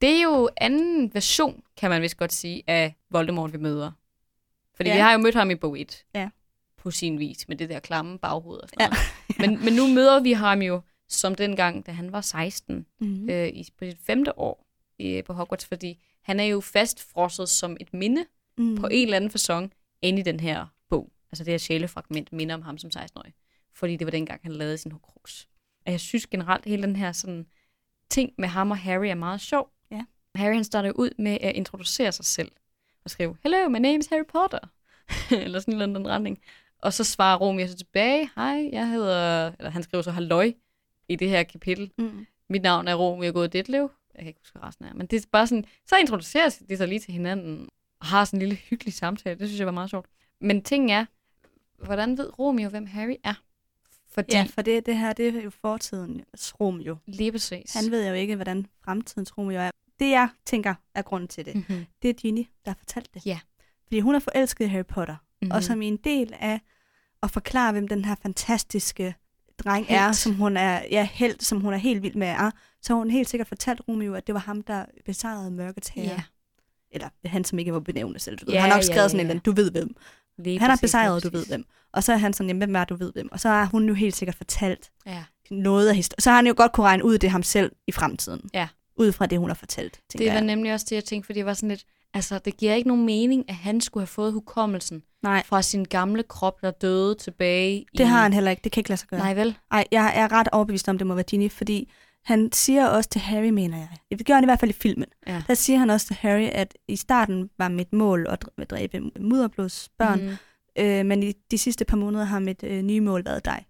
det er jo anden version, kan man vist godt sige, af Voldemort, vi møder. Fordi
Ja.
vi har jo mødt ham i bog 1.
Ja.
På sin vis, med det der klamme baghoved og sådan ja. men, men nu møder vi ham jo som dengang, da han var 16,
Mm-hmm.
øh, i, på sit femte år øh, på Hogwarts, fordi han er jo fastfrosset som et minde
Mm.
på en eller anden fasong inde i den her bog. Altså det her sjælefragment minder om ham som 16-årig. Fordi det var dengang, han lavede sin Horcrux. Og jeg synes generelt, hele den her sådan, ting med ham og Harry er meget sjov.
Ja.
Harry han starter ud med at introducere sig selv. Og skrive, Hello, my name is Harry Potter. [LAUGHS] eller sådan en eller anden retning. Og så svarer Romeo så tilbage, Hej, jeg hedder... Eller han skriver så halløj i det her kapitel.
Mm.
Mit navn er Romeo Gået Ditlev. Jeg kan ikke huske, hvad resten er. Men det er bare sådan, så introducerer de sig lige til hinanden og har sådan en lille hyggelig samtale. Det synes jeg var meget sjovt. Men ting er, hvordan ved Romeo, hvem Harry er? Fordi,
Ja, for det, det her, det er jo fortidens Romeo.
lige præcis.
Han ved jo ikke, hvordan fremtidens Romeo er. Det, jeg tænker, er grunden til det.
mm-hmm.
Det er Ginny, der har fortalt det.
Ja.
Fordi hun er forelsket i Harry Potter.
Mhm.
Mm-hmm. Og som en del af at forklare, hvem den her fantastiske dreng
Helt.
er, som hun er, ja, held, som hun er helt vild med er, så har hun helt sikkert fortalt Romeo, at det var ham, der besejrede mørkets herre.
Ja,
Eller han, som ikke var benævnt selv. Du ved. Han har nok skrevet
ja,
sådan en eller anden, du ved hvem.
lige
Han har besejret, du ved hvem. Og så er han sådan, jamen, hvem er du ved hvem? Og så har hun jo helt sikkert fortalt
Ja.
noget af historien. Så har han jo godt kunne regne ud det ham selv i fremtiden.
Ja.
Ud fra det, hun har fortalt,
Det var
jeg.
nemlig også det, jeg tænkte, fordi det var sådan lidt, altså det giver ikke nogen mening, at han skulle have fået hukommelsen
Nej,
fra sin gamle krop, der døde tilbage i...
det har han heller ikke. Det kan ikke lade sig gøre.
Nej vel?
Ej, jeg er ret overbevist om, det må være Ginny, fordi han siger også til Harry, mener jeg. Det gør han i hvert fald i filmen.
Ja.
Der siger han også til Harry, at i starten var mit mål at dr- at dræbe mudderblodsbørn, mm. øh, men i de sidste par måneder har mit øh, nye mål været dig.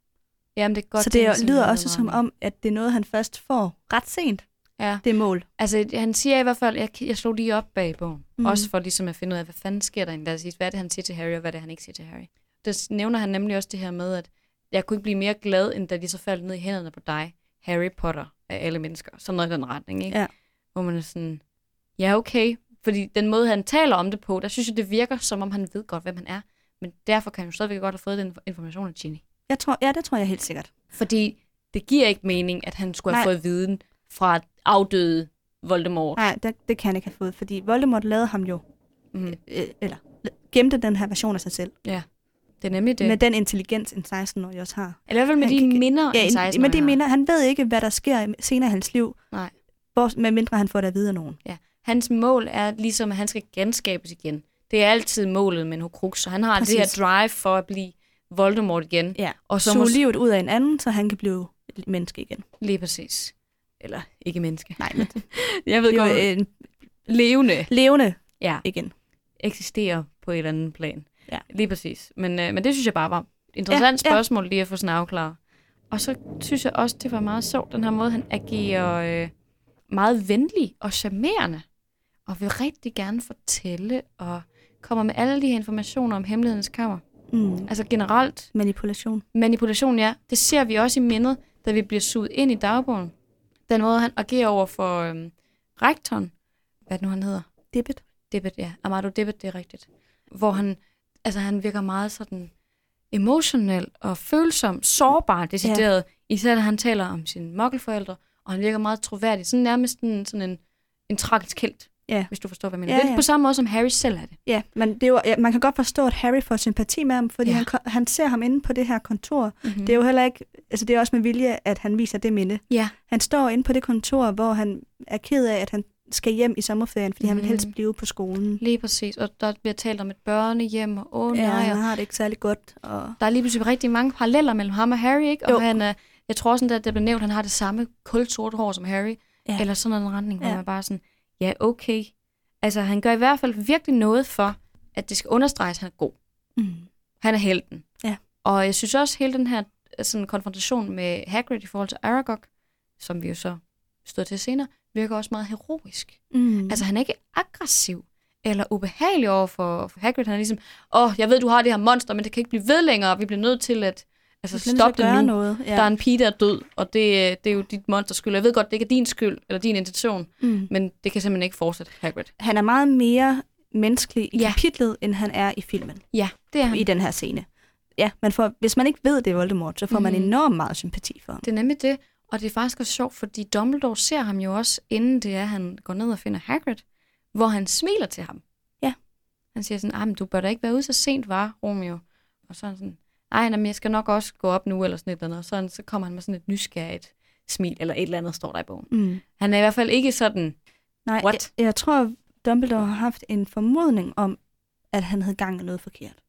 Jamen, det er godt
så det
tænkt,
lyder også som om, at det er noget, han først får ret sent,
Ja.
det mål.
Altså, han siger i hvert fald, jeg, jeg slog lige op bag bogen. Mm. Også for ligesom at finde ud af, hvad fanden sker der egentlig sidst? Hvad er det, han siger til Harry, og hvad er det, han ikke siger til Harry? Der nævner han nemlig også det her med, at jeg kunne ikke blive mere glad, end da de så faldt ned i hænderne på dig, Harry Potter af alle mennesker. Sådan noget i den retning, ikke?
Ja.
Hvor man er sådan, ja okay. Fordi den måde, han taler om det på, der synes jeg, det virker, som om han ved godt, hvem han er. Men derfor kan han jo stadigvæk godt have fået den information af Ginny.
Jeg tror, ja, det tror jeg helt sikkert.
Fordi det giver ikke mening, at han skulle have
Nej.
fået viden fra afdøde Voldemort.
Nej, det, det kan han ikke have fået, fordi Voldemort lavede ham jo,
Mm.
øh, eller gemte den her version af sig selv.
Ja, det er nemlig det.
Med den intelligens, en 16-årig også har.
Eller i hvert fald med
Han
de
kan-
minder,
Ja,
en
en,
16
men det minder, han ved ikke, hvad der sker senere i hans liv.
Nej.
Hvor, med mindre han får det at vide af nogen.
Ja. Hans mål er ligesom, at han skal genskabes igen. Det er altid målet med en Horcrux, så han har
Præcis.
det her drive for at blive Voldemort igen.
Ja.
Og så
Suge
mås-
livet ud af en anden, så han kan blive menneske igen.
Lige præcis. Eller ikke menneske.
Nej, men [LAUGHS]
Jeg ved godt,
en
levende
levende
ja,
igen.
eksisterer på et eller andet plan.
Ja.
Lige præcis. Men, øh, men det synes jeg bare var et interessant
Ja, ja.
spørgsmål lige at få sådan afklaret. Og så synes jeg også, det var meget sjovt, den her måde, han agerer øh, meget venlig og charmerende. Og vil rigtig gerne fortælle og kommer med alle de her informationer om hemmelighedens kammer.
Mm.
Altså generelt,
Manipulation.
manipulation, ja, det ser vi også i mindet, da vi bliver suget ind i dagbogen. Den måde, han agerer over for øhm, rektoren, hvad nu han hedder?
Dibbet.
Dibbet, ja. Amado Dibbet, det er rigtigt. Hvor han, altså han virker meget sådan emotionel og følsom, sårbar, decideret. Ja. Især da han taler om sine mokkelforældre, og han virker meget troværdig. Sådan nærmest en, sådan en, en tragisk helt,
Ja.
hvis du forstår, hvad jeg mener.
Ja,
Ja, Lidt
ja.
på samme måde, som Harry selv er det.
Ja, men det er jo, ja, man kan godt forstå, at Harry får sympati med ham, fordi
Ja.
ja. han, han ser ham inde på det her kontor.
Mm-hmm.
Det er jo heller ikke, altså det er også med vilje, at han viser det minde.
Ja,
Han står inde på det kontor, hvor han er ked af, at han skal hjem i sommerferien, fordi mm. han vil
Mhm.
helst blive på skolen.
lige præcis. Og der bliver talt om et børnehjem, og åh
Ja,
nej, og
han har det ikke særlig godt. Og...
der er lige pludselig rigtig mange paralleller mellem ham og Harry, ikke? Og
Jo.
han er, jeg tror også, at det blev nævnt, han har det samme kulsort hår som Harry.
Ja.
Eller sådan en retning, hvor
Ja.
man bare sådan, ja, okay. Altså, han gør i hvert fald virkelig noget for, at det skal understreges, at han er god.
Mm.
Han er helten.
Ja.
Og jeg synes også, hele den her sådan, konfrontation med Hagrid i forhold til Aragog, som vi jo så stod til senere, virker også meget heroisk.
Mm.
Altså, han er ikke aggressiv eller ubehagelig over for, for Hagrid. Han er ligesom, åh, oh, jeg ved, du har det her monster, men det kan ikke blive ved længere, og vi bliver nødt til at altså,
at
det nu.
Noget. Ja.
Der er en pige, der er død, og det, det er jo dit monsters skyld. Jeg ved godt, det ikke er din skyld, eller din intention,
mm.
men det kan simpelthen ikke fortsætte, Hagrid.
Han er meget mere menneskelig i
Ja.
kapitlet, end han er i filmen,
Ja, det er han.
i den her scene. Ja, man får, hvis man ikke ved, det er Voldemort, så får mm. man
Mhm.
enormt meget sympati for ham.
Det er nemlig det, og det er faktisk også sjovt, fordi Dumbledore ser ham jo også, inden det er, han går ned og finder Hagrid, hvor han smiler til ham.
Ja.
Han siger sådan, ah, men du bør da ikke være ude så sent, var Romeo? Og så er han sådan, nej, nej, men jeg skal nok også gå op nu, eller sådan et eller andet. Og så, så kommer han med sådan et nysgerrigt smil, eller et eller andet, står der i bogen.
Mm.
Han er i hvert fald ikke sådan,
Nej, jeg,
What?
jeg tror, Dumbledore har haft en formodning om, at han havde gang i noget forkert.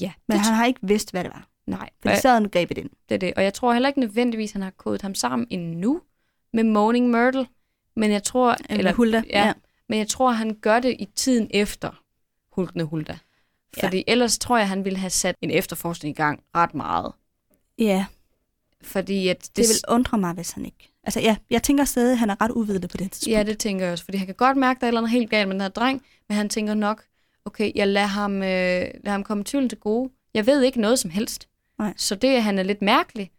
ja,
Men han har ikke vidst, hvad det var.
nej,
Fordi så havde han grebet ind.
det er det. Og jeg tror heller ikke nødvendigvis, han har kodet ham sammen endnu med Moaning Myrtle. Men jeg tror,
Eller Hulda.
Ja, men jeg tror, han gør det i tiden efter Hulkende Hulda.
Ja.
Fordi ellers tror jeg, han ville have sat en efterforskning i gang ret meget.
ja.
Fordi at det,
Det vil undre mig, hvis han ikke... Altså ja, jeg tænker stadig, at han er ret uvidende på det tidspunkt.
Ja, det tænker jeg også. Fordi han kan godt mærke, at der er et eller andet helt galt med den her dreng, men han tænker nok, okay, jeg lader ham, øh, lader ham komme tvivlen til gode. Jeg ved ikke noget som helst.
Nej.
Så det, at han er lidt mærkelig,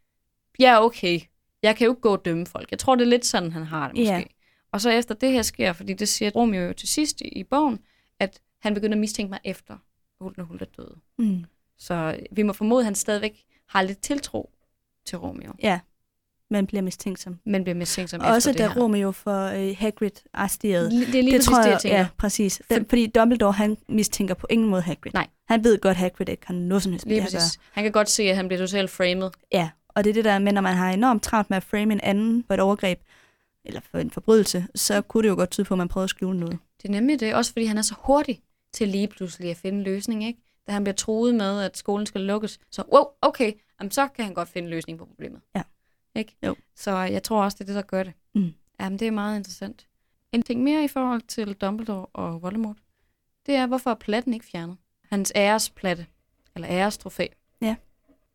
ja, okay. Jeg kan jo ikke gå og dømme folk. Jeg tror, det er lidt sådan, han har det måske.
Ja.
Og så efter det her sker, fordi det siger Romeo jo til sidst i, i bogen, at han begynder at mistænke mig efter Hulk, når Hulk er død.
Mm.
Så vi må formode, at han stadigvæk har lidt tiltro til Romeo,
Ja, man bliver mistænksom.
men bliver mistænksom
Også
efter
da
det her.
Romeo får øh, Hagrid arresteret.
Det er lige
det
præcis
tror
det,
jeg,
jeg tænker.
ja, præcis. Den, fordi Dumbledore, han mistænker på ingen måde Hagrid.
Nej.
Han ved godt, at Hagrid ikke har noget som helst
Lige
gøre.
præcis. Han kan godt se, at han bliver totalt framed.
Ja, og det er det der med, når man har enormt travlt med at frame en anden for et overgreb, eller for en forbrydelse, så kunne det jo godt tyde på, at man prøver at skjule noget.
Det er nemlig det, også fordi han er så hurtig til lige pludselig at finde en løsning, ikke? Da han bliver troet med, at skolen skal lukkes, så wow, okay, jamen, så kan han godt finde en løsning på problemet.
Ja.
Ikke?
Jo.
Så jeg tror også, det er det, der gør det.
Mm.
Jamen, det er meget interessant. En ting mere i forhold til Dumbledore og Voldemort, det er, hvorfor er platten ikke fjernet? Hans æresplatte, eller ærestrofæ.
Ja.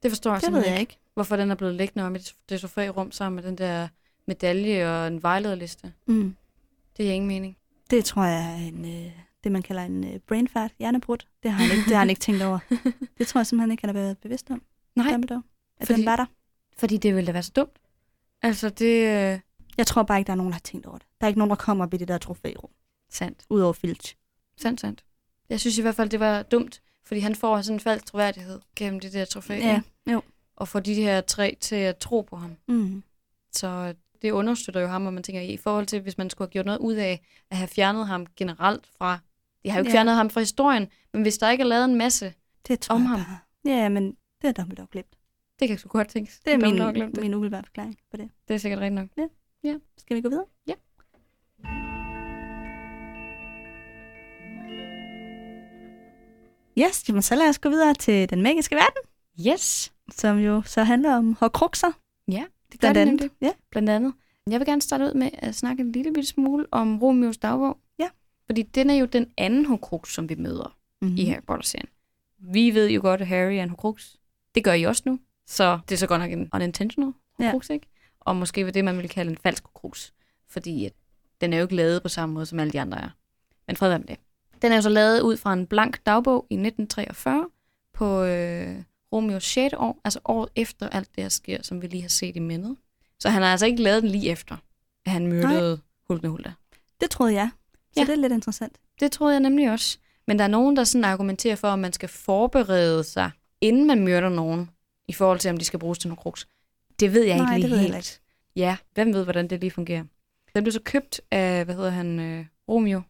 Det forstår jeg
Det ved jeg
ikke. Hvorfor den er blevet liggende om i det- det trofærum sammen med den der medalje og en vejlederliste.
Mm.
Det er ingen mening.
Det tror jeg er en, øh, det, man kalder en øh, brain fart, hjernebrud. Det har han ikke, det har han ikke tænkt over. [LAUGHS] Det tror jeg simpelthen ikke, han har været bevidst om.
Nej,
Dumbledore. At
fordi-
den var der.
fordi det ville da være så dumt. Altså, det øh,
Jeg tror bare ikke, der er nogen, der har tænkt over det. Der er ikke nogen, der kommer i det der trofærum,
sandt.
udover Filch.
Sandt, sandt. Jeg synes i hvert fald, det var dumt, fordi han får sådan en falsk troværdighed gennem det der trofæ.
Ja, jo.
Og får de her tre til at tro på ham.
Mm.
Så det understøtter jo ham, og man tænker, i forhold til, hvis man skulle have gjort noget ud af at have fjernet ham generelt fra... De har jo ikke
Ja.
fjernet ham fra historien, men hvis der ikke er lavet en masse,
Det tror
Om ham.
bare. Ja, men det er Dumbledore glemt.
det kan jeg sgu godt tænke.
Det er
Dumbledore har glemt
min, min umiddelbare forklaring på det.
Det er sikkert rigtigt nok.
Skal vi gå videre?
Ja.
Yes, jamen så lad os gå videre til den magiske verden,
Yes.
som jo så handler om hårkrukser.
Ja, det gør
Blandt
det
andet. Ja.
Blandt andet. Jeg vil gerne starte ud med at snakke en lille bitte smule om Romeos dagbog. Fordi den er jo den anden Horcrux, som vi møder
Mm-hmm.
i Harry Potter-serien. Vi ved jo godt, at Harry er en Horcrux. Det gør I også nu. Så det er så godt nok en unintentional Horcrux, ja. ikke? Og måske var det, man ville kalde en falsk Horcrux. Fordi at den er jo ikke lavet på samme måde, som alle de andre er. Men fred med det. Den er jo så lavet ud fra en blank dagbog i 1943 på øh, Romeos 6. år, altså året efter alt det her sker, som vi lige har set i mindet. Så han har altså ikke lavet den lige efter, at han myrdede Hulkne Hulda.
Det troede jeg. Så
Ja.
det er lidt interessant.
Det troede jeg nemlig også. Men der er nogen, der sådan argumenterer for, at man skal forberede sig, inden man myrder nogen, i forhold til, om de skal bruges til nogle kruks. Det ved jeg
Nej,
ikke lige
det ved jeg
helt.
heller ikke.
Ja, hvem ved, hvordan det lige fungerer. Den blev så købt af, hvad hedder han, øh, Romeo.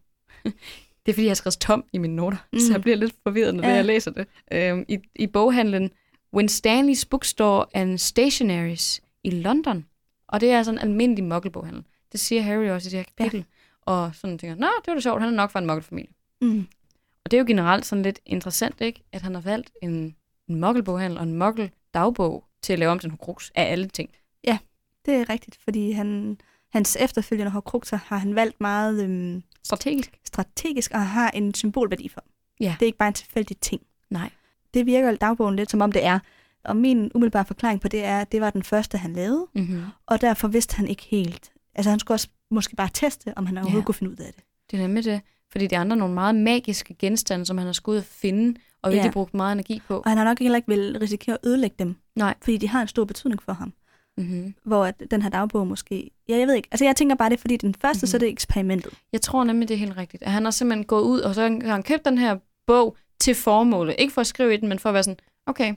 [LAUGHS] det er, fordi jeg har skrevet Tom i mine noter, mm. så jeg bliver lidt forvirret, når
Ja.
jeg læser det. Øhm, i, I boghandlen Winstanley's Bookstore and Stationaries i London. Og det er sådan en almindelig muggelboghandel. Det siger Harry også i det her kapitel. Ja. Og sådan tænker, nå, det var da sjovt, han er nok fra en muggelfamilie.
Mm.
Og det er jo generelt sådan lidt interessant, ikke? At han har valgt en, en muggelboghandel og en muggeldagbog til at lave om til en horcrux af alle ting.
Det er rigtigt, fordi han, hans efterfølgende hårdkrukser har han valgt meget øhm,
Strategisk?
strategisk og har en symbolværdi for.
Ja.
Det er ikke bare en tilfældig ting.
Nej.
Det virker dagbogen lidt som om det er. Og min umiddelbare forklaring på det er, at det var den første, han lavede,
Mm-hmm.
og derfor vidste han ikke helt. Altså han skulle også måske bare teste, om han overhovedet
Ja.
kunne finde ud af det.
Det er nemlig det. Fordi de andre er nogle meget magiske genstande, som han har skulle ud at finde, og virkelig
Ja.
brugt meget energi på.
Og han har nok heller ikke vil risikere at ødelægge dem,
Nej.
fordi de har en stor betydning for ham.
Mm-hmm.
Hvor at den her dagbog måske... Ja, jeg ved ikke. Altså jeg tænker bare det, er, fordi den første, mm-hmm. så er det eksperimentet.
Jeg tror nemlig, det er helt rigtigt. At han har simpelthen gået ud, og så har han købt den her bog til formålet. Ikke for at skrive i den, men for at være sådan, okay,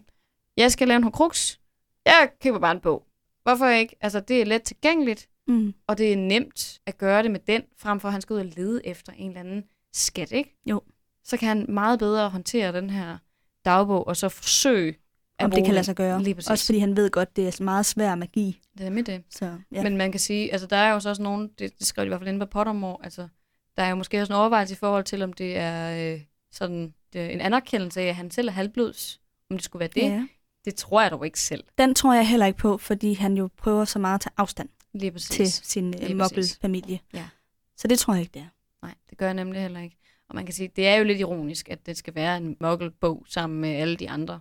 jeg skal lave en horcrux. Jeg køber bare en bog. Hvorfor ikke? Altså, det er let tilgængeligt,
Mm.
og det er nemt at gøre det med den, frem for at han skal ud og lede efter en eller anden skat, ikke?
Jo.
Så kan han meget bedre håndtere den her dagbog, og så forsøge at
Om det kan lade sig gøre.
Lige præcis.
Også fordi han ved godt, det er meget svær magi.
Det er med det.
Så, ja.
Men man kan sige, altså der er jo så også nogen, det, det skrev de i hvert fald inde på Pottermore, altså der er jo måske også en overvejelse i forhold til, om det er øh, sådan det er en anerkendelse af, at han selv er halvblods, om det skulle være det. Ja. Det tror jeg dog ikke selv,
Den tror jeg heller ikke på, fordi han jo prøver så meget at tage afstand
lige præcis.
til sin øh,
præcis.
muggelfamilie.
Ja.
Så det tror jeg ikke, det er.
Nej, det gør jeg nemlig heller ikke. Og man kan sige, det er jo lidt ironisk, at det skal være en muggelbog sammen med alle de andre.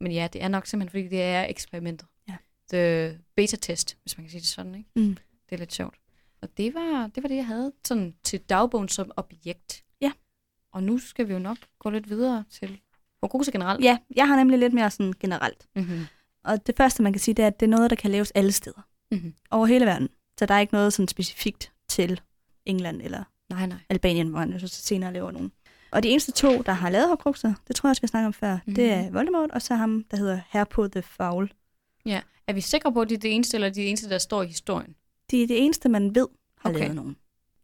Men ja, det er nok simpelthen, fordi det er eksperimentet.
Ja.
The beta-test, hvis man kan sige det sådan, ikke?
Mm.
Det er lidt sjovt. Og det var, det var det, jeg havde sådan til dagbogen som objekt.
Ja.
Og nu skal vi jo nok gå lidt videre til Horcrux generelt.
Ja, jeg har nemlig lidt mere sådan generelt.
Mm-hmm.
Og det første, man kan sige, det er, at det er noget, der kan laves alle steder.
Mm-hmm.
Over hele verden. Så der er ikke noget sådan specifikt til England eller
Nej, nej.
Albanien, hvor han så senere laver nogen. Og de eneste to, der har lavet Horcruxer, det tror jeg også, vi snakke om før,
Mhm.
mm-hmm. det er Voldemort, og så ham, der hedder Herpo the Foul.
Ja. Er vi sikre på, at det er det eneste, eller de eneste, der står i historien?
De er det eneste, man ved har okay. lavet nogen.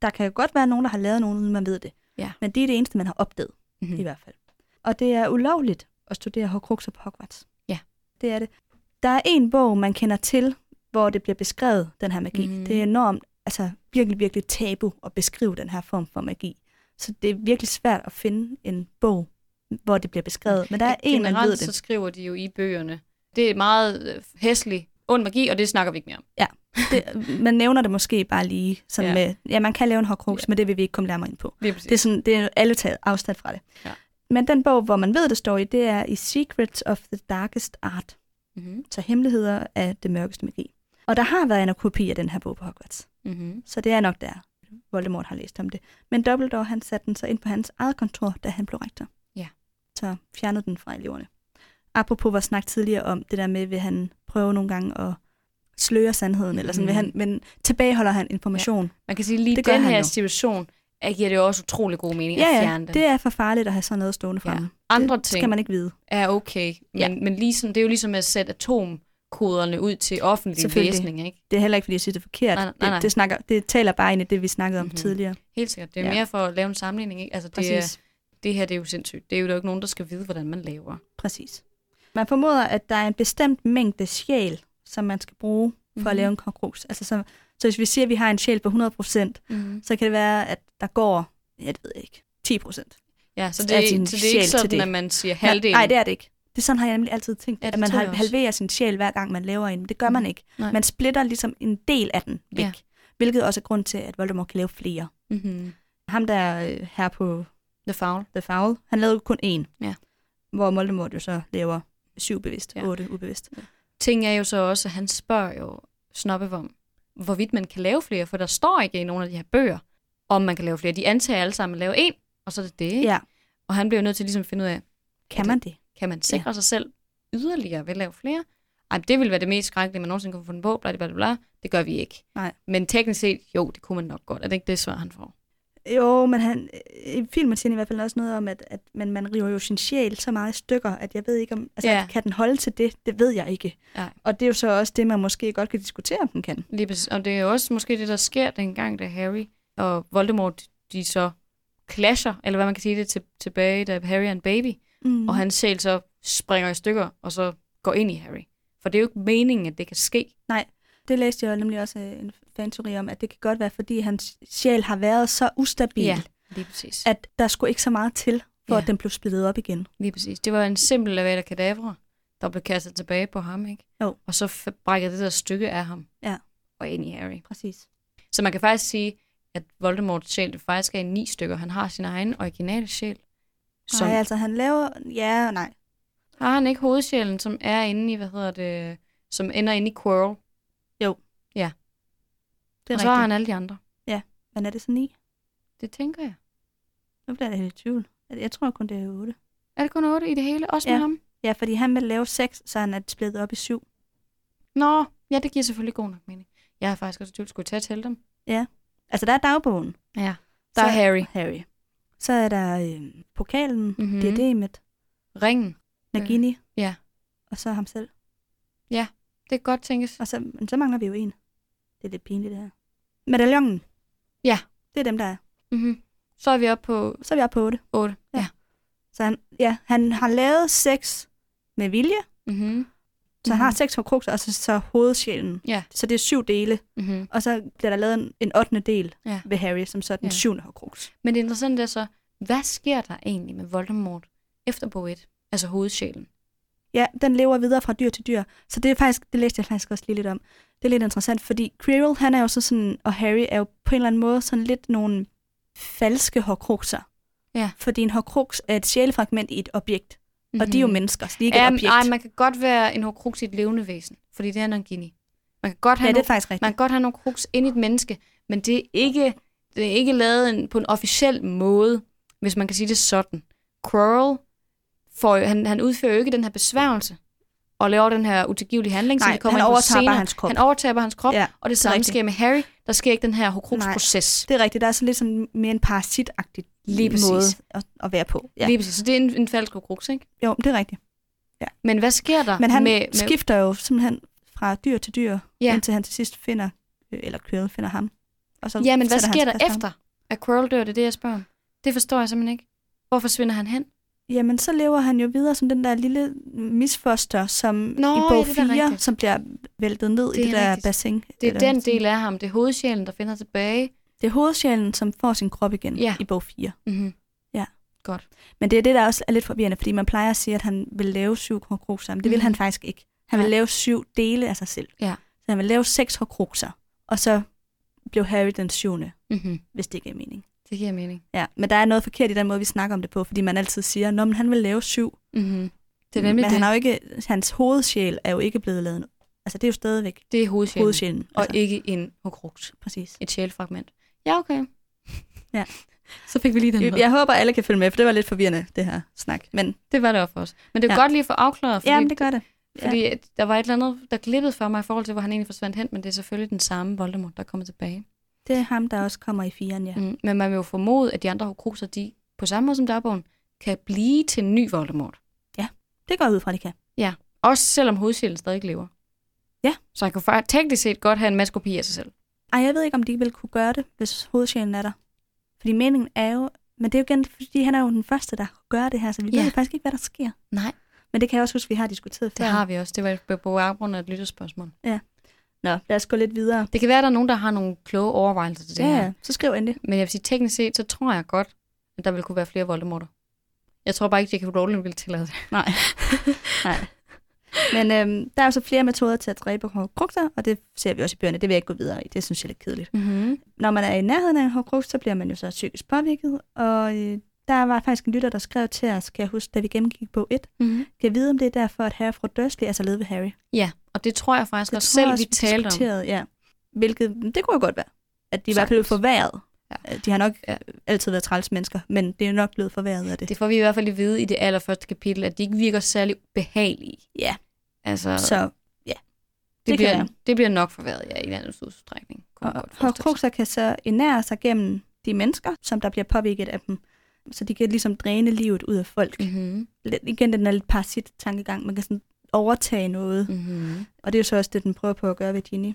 Der kan jo godt være nogen, der har lavet nogen, uden man ved det.
Ja.
Men det er det eneste, man har opdaget,
Mm-hmm.
i hvert fald. Og det er ulovligt at studere Horcruxer på Hogwarts.
Ja.
Det er det. Der er en bog, man kender til, hvor det bliver beskrevet, den her magi. Mm. Det er enormt, altså virkelig, virkelig tabu at beskrive den her form for magi. Så det er virkelig svært at finde en bog, hvor det bliver beskrevet. Men der er en, man ved det.
så skriver de jo i bøgerne. Det er meget øh, hæslig, ond magi, og det snakker vi ikke mere om.
det. Man nævner det måske bare lige sådan
Ja.
ja. med, ja, man kan lave en Horcrux,
Ja.
ja. men det vil vi ikke komme nærmere ind på. Det er, sådan, det er alle taget afstand fra det.
Ja.
Men den bog, hvor man ved, det står i, det er i Secrets of the Darkest Art.
Mm-hmm.
Så hemmeligheder af det mørkeste magi. Og der har været en kopi af den her bog på Hogwarts.
Mm-hmm.
Så det er nok der, Voldemort har læst om det. Men Dumbledore, han satte den så ind på hans eget kontor, da han blev rektor.
Ja.
Så fjernede den fra eleverne. Apropos vores snak tidligere om det der med, vil han prøve nogle gange at sløre sandheden, eller sådan, vil han, men tilbageholder han information.
Man kan sige, lige
Det
den her
jo.
situation, er, giver det jo også utrolig god mening
Ja,
at
ja,
fjerne den.
det er for farligt at have sådan noget stående
Ja.
fremme.
Andre
det
ting
skal man ikke vide.
er okay, men,
Ja.
men ligesom, det er jo ligesom at sætte atomkoderne ud til offentlig læsning, ikke?
Det er heller ikke, fordi jeg siger det er forkert.
Nej, nej, nej.
Det, det, snakker, det taler bare ind i det, vi snakkede om
Mhm.
tidligere.
Helt sikkert. Det er
Ja.
mere for at lave en sammenligning, ikke? Altså, det,
Præcis.
det her det er jo sindssygt. Det er jo der er ikke nogen, der skal vide, hvordan man laver.
Præcis. Man formoder, at der er en bestemt mængde sjæl, som man skal bruge for mm-hmm. at
Mhm.
lave en konkurrens. Altså, så, så hvis vi siger, at vi har en sjæl på 100%,
Mm-hmm.
så kan det være, at der går, jeg ved ikke, 10%.
Ja, så det, er, så det er ikke sådan,
det.
at man siger
Nej,
halvdelen.
Nej, det er det ikke. Det er sådan, har jeg nemlig altid tænkt,
Ja,
ja, at man halverer sin sjæl, hver gang man laver en. Men det gør man
Mhm.
ikke.
Nej.
Man splitter ligesom en del af den væk.
Ja.
Hvilket også er grund til, at Voldemort kan lave flere.
Mm-hmm.
Ham der øh, her på
The Foul.
The Foul, han lavede kun én.
Ja.
Hvor Voldemort jo så laver syv bevidst,
Ja.
otte ubevidst.
Ting er jo så også, at han spørger jo Snobbevom, hvorvidt man kan lave flere, for der står ikke i nogle af de her bøger, om man kan lave flere. De antager alle sammen at lave en, og så er det det. ikke?
Ja,
Og han bliver jo nødt til ligesom at finde ud af,
kan man det?
Kan man sikre ja. sig selv yderligere ved at lave flere? Ej, det ville være det mest skrækkelige, man nogensinde kunne få en bog, bla, bla, bla, bla. Det gør vi ikke.
Nej.
Men teknisk set, jo, det kunne man nok godt. Er det ikke det svar, han får?
Jo, men han, i filmen siger i hvert fald også noget om, at, at man, man river jo sin sjæl så meget i stykker, at jeg ved ikke om, altså
Ja.
kan den holde til det? Det ved jeg ikke.
Nej.
Og det er jo så også det, man måske godt kan diskutere, om den kan.
Lige præcis. Og det er jo også måske det, der sker dengang, da Harry og Voldemort, de så clasher, eller hvad man kan sige det, til, tilbage, da Harry er en baby,
Mm.
og hans sjæl så springer i stykker, og så går ind i Harry. For det er jo ikke meningen, at det kan ske.
Det læste jeg nemlig også øh, en fanteori om, at det kan godt være, fordi hans sjæl har været så ustabil,
Ja, lige præcis.
at der skulle ikke så meget til, for
Ja.
at den blev splittet op igen.
Lige præcis. Det var en simpel Avada Kedavra, der blev kastet tilbage på ham, ikke?
Jo.
Og så brækkede det der stykke af ham.
Ja.
Og ind i Harry.
Præcis.
Så man kan faktisk sige, at Voldemorts sjæl faktisk er i ni stykker. Han har sin egen originale sjæl. Som,
Nej, altså han laver... Ja og nej.
Har han ikke hovedsjælen, som er inde i, hvad hedder det, som ender inde i Quirrell?
Det er
og så har
rigtigt.
han alle de andre.
Men er det så ni?
Det tænker jeg.
Nu bliver jeg helt i tvivl. Jeg tror kun, det er otte.
Er det kun otte i det hele? Også med
Ja.
ham?
Ja, fordi han vil lave seks, så han er splittet op i syv.
Nå, ja, det giver selvfølgelig god nok mening. Jeg har faktisk også tvivl, skulle tage tælle dem?
Altså, der er dagbogen.
Ja. Der er Harry.
Harry. Så er der øh, pokalen,
Mhm.
mm-hmm. diademet,
Ringen.
Nagini.
Ja.
Og så ham selv.
Det kan godt tænkes.
Og så, men så mangler vi jo en. Det er lidt pinligt, det her. Medaljongen.
Ja.
Det er dem, der er.
Mm-hmm. Så er vi oppe på
Så er vi oppe på otte.
8.
Ja.
Ja.
Så han, ja, han har lavet seks med vilje.
Mm-hmm.
Så han har seks horcruxer, og så, så hovedsjælen.
Ja.
Så det er syv dele.
Mm-hmm.
Og så bliver der lavet en, en 8. del
Ja.
ved Harry, som så er den
Ja.
syvende horcrux.
Men det interessante er så, hvad sker der egentlig med Voldemort efter bog 1? Altså hovedsjælen.
Ja, den lever videre fra dyr til dyr. Så det er faktisk, det læste jeg faktisk også lige lidt om. Det er lidt interessant, fordi Quirrell, han er jo så sådan, og Harry er jo på en eller anden måde sådan lidt nogle falske horcruxer.
Ja.
Fordi en horcrux er et sjælefragment i et objekt. Mm-hmm. Og de er jo mennesker, så de er ikke et objekt.
Ej, man kan godt være en horcrux i et levende væsen, fordi det er Nangini. Man kan godt have,
ja, det er
nogle,
faktisk rigtigt.
man kan godt have en horcrux ind i et menneske, men det er ikke, det er ikke lavet en, på en officiel måde, hvis man kan sige det sådan. Quirrell, får, han, han udfører jo ikke den her besværgelse, og laver den her utilgivelige handling, som
Nej,
vi kommer
han overtager bare
senere.
hans krop.
Han overtager bare hans krop,
Ja,
og det samme
rigtigt.
sker med Harry. Der sker ikke den her horcrux-proces.
Det er rigtigt. Der er så lidt sådan mere en parasitagtig
Lige præcis.
måde at, at være på. Ja.
Lige præcis. Så det er en, en falsk horcrux, ikke?
Jo, det er rigtigt.
Men hvad sker der
Men han
med,
skifter jo simpelthen fra dyr til dyr,
Ja.
ja. indtil han til sidst finder, øh, eller Quirrell finder ham. Og så
Ja, men hvad sker der
på ham.
efter, at Quirrell dør? Det er det, jeg spørger. Det forstår jeg simpelthen ikke. Hvor forsvinder han hen?
Jamen, så lever han jo videre som den der lille misfoster, som
Nå,
i bog
ja, det er da
4,
rigtigt.
som bliver væltet ned
Det
i det der
rigtigt.
bassin.
Det er den del af ham. Det er hovedsjælen, der finder tilbage.
Det er hovedsjælen, som får sin krop igen
Ja.
i bog 4.
Mm-hmm.
Ja.
Godt.
Men det er det, der også er lidt forvirrende, fordi man plejer at sige, at han vil lave syv horcruxer, men det vil
Mhm.
han faktisk ikke. Han vil lave syv dele af sig selv.
Ja.
Så han vil lave seks horcruxer, og så blev Harry den syvende,
Mm-hmm.
hvis det giver mening.
Det giver mening.
Ja, men der er noget forkert i den måde, vi snakker om det på, fordi man altid siger, at han vil lave syv.
Mm-hmm. Det er nemlig
Men
det.
han har jo ikke, hans hovedsjæl er jo ikke blevet lavet. Altså, det er jo stadigvæk
Det er hovedsjælen.
hovedsjælen.
Og
Altså,
ikke en horcrux.
præcis.
Et sjælfragment. Ja, okay. [LAUGHS]
Ja.
Så fik vi lige den.
Jeg, jeg håber, alle kan følge med, for det var lidt forvirrende, det her snak. Men
Det var det også for os. Men det er
Ja.
ja. godt lige at få afklaret, fordi,
ja, det gør det. Ja.
fordi der var et eller andet, der glippede for mig i forhold til, hvor han egentlig forsvandt hen, men det er selvfølgelig den samme Voldemort, der kommer tilbage.
Det er ham, der også kommer i firen, ja.
Mm. Men man vil jo formode, at de andre horcruxer, de på samme måde som dagbogen, kan blive til en ny Voldemort.
Det går ud fra, de kan.
Også selvom hovedsjælen stadig lever.
Ja.
Så han kunne faktisk teknisk set godt have en masse kopi af sig selv.
Ej, jeg ved ikke, om de vil kunne gøre det, hvis hovedsjælen er der. Fordi meningen er jo... Men det er jo igen, fordi han er jo den første, der gør det her, så vi
Ja.
ved faktisk ikke, hvad der sker.
Nej,
Men det kan jeg også huske, vi har diskuteret
det
før.
har vi også. Det var på baggrund af et lytterspørgsmål.
Nå, lad os gå lidt videre.
Det kan være, at der er nogen, der har nogle kloge overvejelser til det
Ja,
her.
ja, så skriv endelig.
Men jeg vil sige, teknisk set, så tror jeg godt, at der vil kunne være flere Voldemorter. Jeg tror bare ikke, at J.K. Rowling ville tillade det.
Nej. [LAUGHS] Nej. Men øhm, der er jo så flere metoder til at dræbe hårdkrukser, og det ser vi også i bøgerne. Det vil jeg ikke gå videre i. Det synes jeg er lidt kedeligt.
Mm-hmm.
Når man er i nærheden af en hårdkruks, så bliver man jo så psykisk påvirket. Og øh, der var faktisk en lytter, der skrev til os, kan jeg huske, da vi gennemgik bog 1.
Mm-hmm.
Kan jeg vide, om det er derfor, at Herre fra Dursley er så ledet ved Harry?
Ja, og det tror jeg faktisk
Det
også selv,
også,
vi talte om.
Ja. Hvilket, det kunne jo godt være. At de i hvert fald forværret.
Ja.
De har nok
Ja.
altid været træls mennesker, men det er nok blevet forværret af det.
Det får vi i hvert fald at vide i det allerførste kapitel, at de ikke virker særlig behagelige.
Ja.
Altså,
Så
det,
det kan
bliver, det bliver nok forværret, ja, i en eller anden udstrækning.
Og
sig.
hårdkrukser kan så ernære sig gennem de mennesker, som der bliver påvirket af dem. Så de kan ligesom dræne livet ud af folk.
Mhm.
Lidt- Igen den der lidt parasit-tankegang. Man kan sådan overtage noget.
Mhm.
Og det er jo så også det, den prøver på at gøre ved Ginny.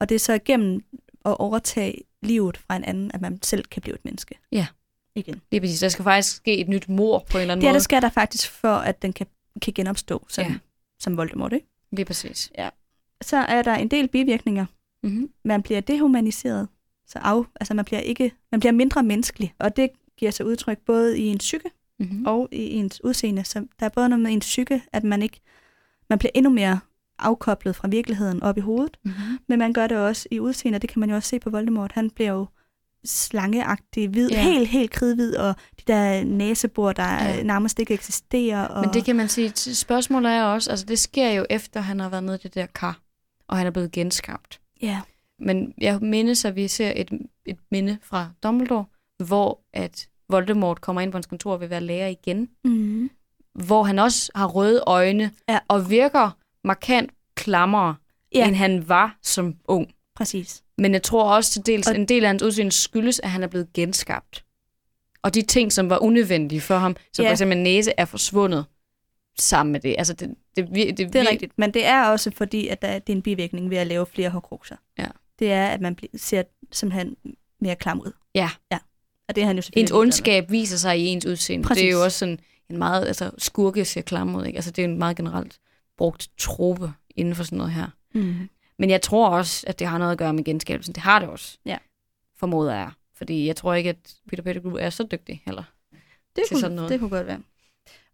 Og det er så gennem at overtage livet fra en anden, at man selv kan blive et menneske.
Ja.
Igen.
Lige præcis. Der skal faktisk ske et nyt mor på en eller anden
Det er,
måde.
der skal der faktisk for, at den kan, kan genopstå som,
Ja.
ja. som Voldemort. Ikke?
Lige præcis.
Så er der en del bivirkninger.
Mm-hmm.
Man bliver dehumaniseret. Så af, altså man bliver, ikke, man bliver mindre menneskelig. Og det giver sig udtryk både i ens psyke
Mm-hmm.
og i ens udseende. Så der er både noget med ens psyke, at man ikke man bliver endnu mere afkoblet fra virkeligheden op i hovedet,
Mm-hmm.
men man gør det også i udseende, det kan man jo også se på Voldemort. Han bliver jo slangeagtig, hvid,
Ja.
helt, helt kridhvid, og de der næsebor, der
Ja.
nærmest ikke eksisterer. Og...
Men det kan man sige, spørgsmålet er også, altså det sker jo efter, han har været nede i det der kar, og han er blevet genskabt.
Ja,
Men jeg mindes, at vi ser et, et minde fra Dumbledore, hvor at Voldemort kommer ind på hans kontor og vil være lærer igen,
mm.
hvor han også har røde øjne
Ja.
og virker markant klammere, ja. End han var som ung.
præcis.
Men jeg tror også til dels,
Og-
en del af hans udseende skyldes, at han er blevet genskabt. Og de ting, som var unødvendige for ham, som
Ja.
en næse, er forsvundet sammen med det. Altså det, det, det, det,
Det er rigtigt, men det er også fordi, at der, er- det er en bivirkning ved at lave flere hårdkrukser.
Ja.
Det er, at man ser simpelthen mere klam ud.
Ja.
ja. Og det er han jo
Ens ondskab viser sig i ens udseende. Præcis. Det er jo også sådan en meget, altså skurke ser klam ud, ikke? Altså det er en meget generelt brugt trope inden for sådan noget her.
Mm.
Men jeg tror også, at det har noget at gøre med genskabelsen. Det har det også.
Ja.
Formoder jeg. Fordi jeg tror ikke, at Peter Pettigrew er så dygtig heller.
Det,
til sådan
kunne,
noget.
det kunne godt være.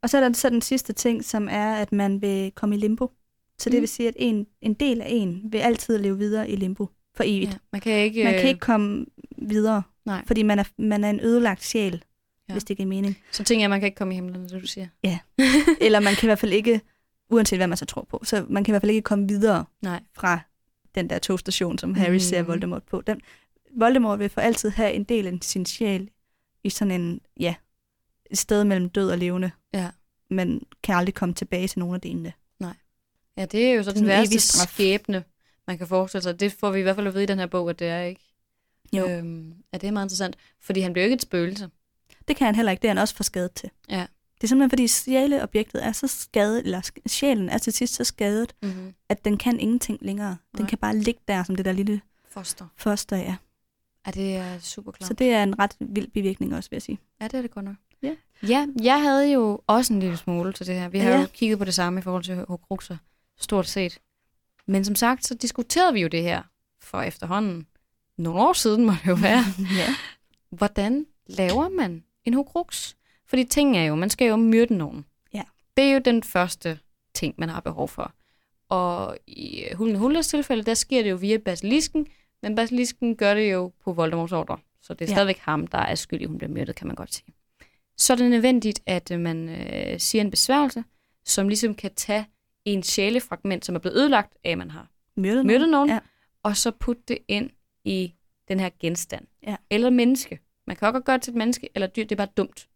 Og så er der så den sidste ting, som er, at man vil komme i limbo. Så det
Mm.
vil sige, at en, en del af en vil altid leve videre i limbo for evigt.
Ja, man kan ikke...
Man
øh,
kan ikke komme videre,
Nej.
fordi man er, man er en ødelagt sjæl,
Ja.
ja. hvis det giver mening.
Så tænker jeg, at man kan ikke komme i himlen, det du siger. [LAUGHS]
Eller man kan i hvert fald ikke, uanset hvad man så tror på, så man kan i hvert fald ikke komme videre
Nej.
fra den der togstation, som Harry mm. ser. Voldemort på. Den, Voldemort vil for altid have en del af sin sjæl i sådan en, ja, et sted mellem død og levende.
Ja.
Men kan aldrig komme tilbage til nogen af delene.
Ja, det er jo så den
en evig
værste skæbne, man kan forestille sig. Det får vi i hvert fald at vide i den her bog, at det er ikke.
Jo.
Øhm, ja, det er meget interessant. Fordi han bliver jo ikke et spøgelse.
Det kan han heller ikke, det er han også for skadet til.
Ja.
Det er simpelthen fordi sjæleobjektet er så skadet, eller sjælen er til sidst så skadet,
Mm-hmm.
at den kan ingenting længere. Den
Nej.
kan bare ligge der som det der lille
Foster.
foster, ja.
Ja, det er super klart.
Så det er en ret vild bivirkning også, vil jeg sige.
Ja, det er det godt nok.
Ja.
ja, jeg havde jo også en lille smule til det her. Vi har
Ja.
jo kigget på det samme i forhold til Horcruxer, stort set. Men som sagt, så diskuterede vi jo det her for efterhånden nogle år siden, må det jo være. [LAUGHS]
ja.
Hvordan laver man en Horcrux? Fordi ting er jo, man skal jo myrde nogen.
Ja.
Det er jo den første ting, man har behov for. Og i Hulen Hullers tilfælde, der sker det jo via basilisken, men basilisken gør det jo på Voldemorts ordre. Så det er
Ja.
stadigvæk ham, der er skyldig, hun bliver myrdet, kan man godt sige. Så er det nødvendigt, at øh, man øh, siger en besværgelse, som ligesom kan tage en sjælefragment, som er blevet ødelagt af, at man har
Myrdet,
myrdet nogen,
Ja.
og så putte det ind i den her genstand.
Ja.
Eller menneske. Man kan også godt gøre det til et menneske eller et dyr, det er bare dumt.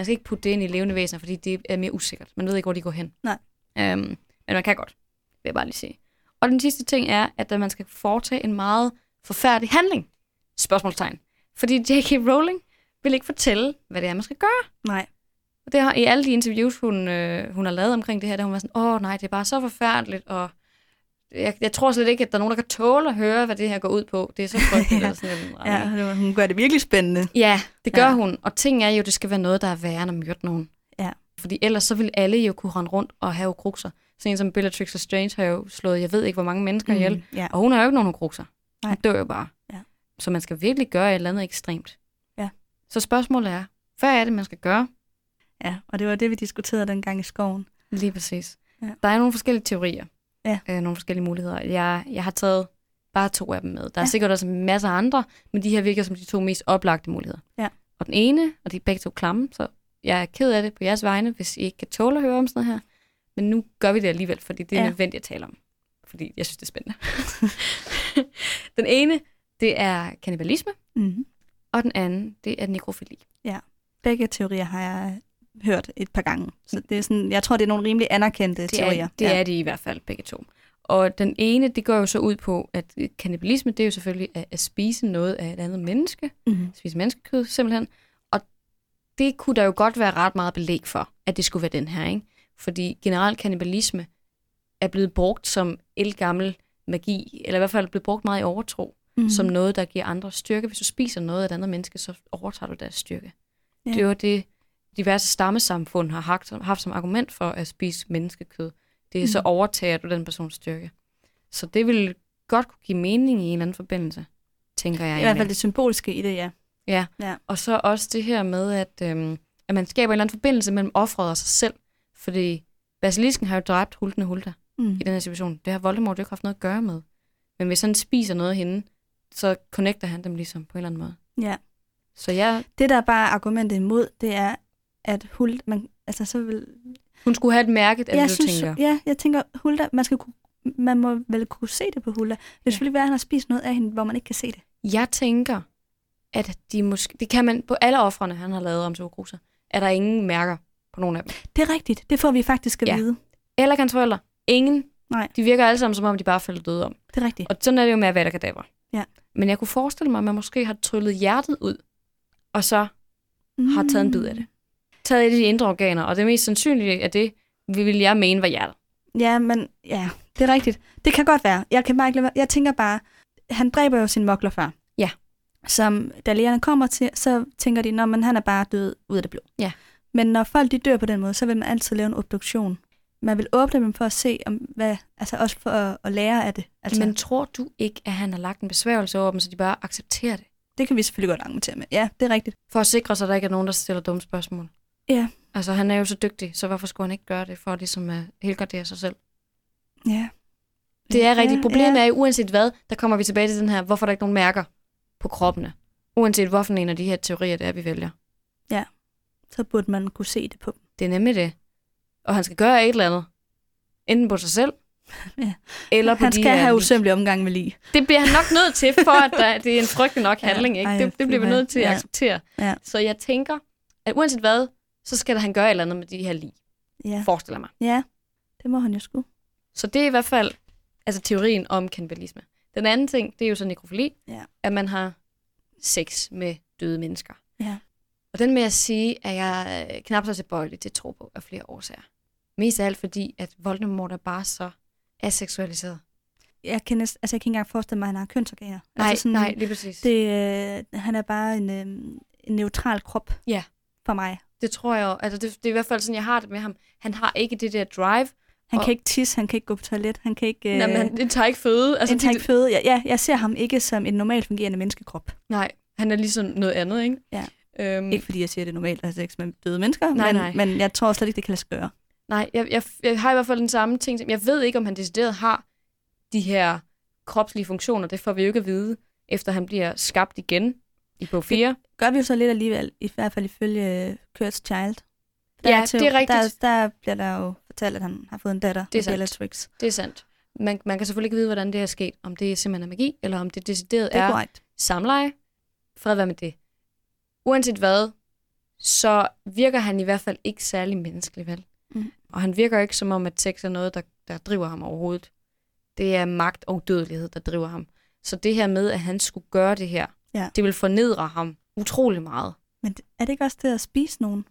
Man skal ikke putte det ind i levende væsener, fordi det er mere usikkert. Man ved ikke, hvor de går hen.
Nej.
Øhm, men man kan godt, vil jeg bare lige sige. Og den sidste ting er, at man skal foretage en meget forfærdelig handling. Spørgsmålstegn. Fordi J.K. Rowling vil ikke fortælle, hvad det er, man skal gøre.
Nej.
Og det har i alle de interviews, hun, øh, hun har lavet omkring det her, der hun var sådan, åh nej, det er bare så forfærdeligt, og jeg, jeg tror slet ikke, at der er nogen, der kan tåle at høre, hvad det her går ud på. Det er så frygteligt. [LAUGHS] eller sådan en
Ja, hun gør det virkelig spændende.
ja, det gør
Ja.
ja. hun. Og ting er jo, det skal være noget, der er værre end at myrde nogen.
Ja.
Fordi ellers så vil alle jo kunne rende rundt og have krukser. Sådan en som Bellatrix Strange har jo slået, jeg ved ikke, hvor mange mennesker ihjel.
Mm, ja.
Og hun har jo ikke nogen krukser.
Nej.
Hun dør jo bare.
Ja.
Så man skal virkelig gøre et eller andet ekstremt.
Ja.
Så spørgsmålet er, hvad er det, man skal gøre?
ja, og det var det, vi diskuterede dengang i skoven.
Lige præcis.
Ja.
Der er nogle forskellige teorier.
Ja.
Øh, nogle forskellige muligheder. Jeg, jeg har taget bare to af dem med. Der er
Ja.
sikkert også masser af andre, men de her virker som de to mest oplagte muligheder.
Ja.
Og den ene, og de er begge to klamme, så jeg er ked af det på jeres vegne, hvis I ikke kan tåle at høre om sådan noget her. Men nu gør vi det alligevel, fordi det er
Ja.
ja. nødvendigt at tale om. Fordi jeg synes, det er spændende. [LAUGHS] den ene, det er kannibalisme,
Mm.
og den anden, det er nekrofili.
Begge teorier har jeg hørt et par gange. Så det er sådan, jeg tror, det er nogle rimelig anerkendte
Det
teorier.
er, det ja. er de i hvert fald begge to. Og den ene, det går jo så ud på, at kannibalisme, det er jo selvfølgelig at, at spise noget af et andet menneske.
Mm.
Spise menneskekød, simpelthen. Og det kunne der jo godt være ret meget belæg for, at det skulle være den her, ikke? Fordi generelt kannibalisme er blevet brugt som elgammel magi, eller i hvert fald blevet brugt meget i overtro,
Mm.
mm. som noget, der giver andre styrke. Hvis du spiser noget af et andet menneske, så overtager du deres styrke.
Ja.
Det er jo det, diverse stammesamfund har haft, haft som argument for at spise menneskekød. Det er mm. så overtager du den persons styrke. Så det vil godt kunne give mening i en eller anden forbindelse, tænker jeg.
I hvert fald det symboliske i det, ja.
Ja.
Ja.
Og så også det her med, at, øhm, at man skaber en eller anden forbindelse mellem offeret og sig selv. Fordi basilisken har jo dræbt Hulten og Hulda
Mm.
i den her situation. Det har Voldemort jo ikke haft noget at gøre med. Men hvis han spiser noget af hende, så connecter han dem ligesom på en eller anden måde.
Ja.
Så ja,
Det, der er bare argumentet imod, det er, at Hulda, man, altså så vil...
hun skulle have et mærke, at
jeg
du
synes,
tænker.
Ja, jeg tænker, Hulda, man, skal kunne, man må vel kunne se det på Hulda. Det er
Ja.
selvfølgelig være, at han har spist noget af hende, hvor man ikke kan se det.
Jeg tænker, at de måske, det kan man på alle offrene, han har lavet om Sokruser, er der ingen mærker på nogen af dem.
Det er rigtigt. Det får vi faktisk at
Ja.
vide.
Eller hans forældre. Ingen.
Nej.
De virker alle sammen, som om de bare falder døde om.
Det er rigtigt.
Og sådan er det jo med at være kadaver.
Ja.
Men jeg kunne forestille mig, at man måske har tryllet hjertet ud, og så har taget en bid af det. Taget et af de indre organer, og det mest sandsynlige af det, vil jeg mene, var hjertet.
Ja, men ja, det er rigtigt. Det kan godt være. Jeg, kan bare ikke lade jeg tænker bare, han dræber jo sin mokler far.
Ja.
Som da lægerne kommer til, så tænker de, at han er bare død ud af det blå.
Ja.
Men når folk de dør på den måde, så vil man altid lave en obduktion. Man vil åbne dem for at se, om hvad, altså også for at, at lære af det. Altså,
Altså, Men tror du ikke, at han har lagt en besværgelse over dem, så de bare accepterer det?
det kan vi selvfølgelig godt argumentere med. Ja, det er rigtigt.
For at sikre sig, at der ikke er nogen, der stiller dumme spørgsmål.
Ja.
Altså, han er jo så dygtig, så hvorfor skulle han ikke gøre det, for ligesom at helgardere sig selv?
Ja.
Det er rigtigt. Problemet
ja.
er jo, uanset hvad, der kommer vi tilbage til den her, hvorfor der ikke er nogen mærker på kroppene. Uanset hvorfor en af de her teorier, det er, vi vælger.
Så burde man kunne se det på dem.
Det er nemlig det. Og han skal gøre et eller andet. Enten på sig selv, [LAUGHS]
Ja.
eller på
Han
de
skal
her
have
lig.
usømmelig omgang med lige.
Det bliver han nok [LAUGHS] nødt til, for at der, det er en frygtelig nok
Ja,
handling. Ikke?
ej,
det, det bliver vi nødt til at
Ja.
acceptere.
Ja.
Så jeg tænker, at uanset hvad, så skal han gøre et eller andet med de her lig.
Ja.
Forestiller mig.
ja, det må han jo sgu.
Så det er i hvert fald altså teorien om kannibalisme. Den anden ting, det er jo så nekrofili,
Ja.
at man har sex med døde mennesker.
Ja.
Og den med at sige, at jeg øh, knap så tilbøjelig til at tro på af flere årsager. Mest af alt fordi, at Voldemort er bare så aseksualiseret.
Jeg kan, altså, jeg kan ikke engang forestille mig, at han har kønsorganer.
Nej,
altså sådan,
nej, lige præcis. Det,
øh, han er bare en, øh, en neutral krop
Ja.
for mig.
Det tror jeg. Altså, det, det er i hvert fald sådan, jeg har det med ham. Han har ikke det der drive.
Han
Og-
kan ikke tisse, han kan ikke gå på toilet, han kan ikke... Øh,
Nej, men han, han tager ikke føde. Altså,
han tager ikke føde. Ja, ja, jeg ser ham ikke som en normalt fungerende menneskekrop.
Nej, han er ligesom noget andet, ikke?
Ja.
Øhm,
Ikke fordi jeg siger, at det er normalt at have sex med døde mennesker,
Nej,
men,
nej.
men jeg tror slet ikke, det kan lade sig gøre.
Nej, jeg, jeg, jeg har i hvert fald den samme ting. som- Jeg ved ikke, om han decideret har de her kropslige funktioner. Det får vi jo ikke at vide, efter han bliver skabt igen i bog 4.
Gør vi jo så lidt alligevel, i hvert fald ifølge uh, Kurt's Child.
Ja,
til-
det er rigtigt.
Der, der bliver der jo fortalt, at han har fået en datter
Det er sandt.
Bellatrix.
Det er sandt. Man, man kan selvfølgelig ikke vide, hvordan det er sket. Om det simpelthen er magi, eller om det decideret
Det er
er
korrekt.
samleje. Fred være med det. Uanset hvad, så virker han i hvert fald ikke særlig menneskelig, vel?
Mm.
Og han virker ikke som om, at sex er noget, der, der driver ham overhovedet. Det er magt og dødelighed, der driver ham. Så det her med, at han skulle gøre det her,
Ja.
det vil fornedre ham utrolig meget.
Men det- er det ikke også det at spise nogen?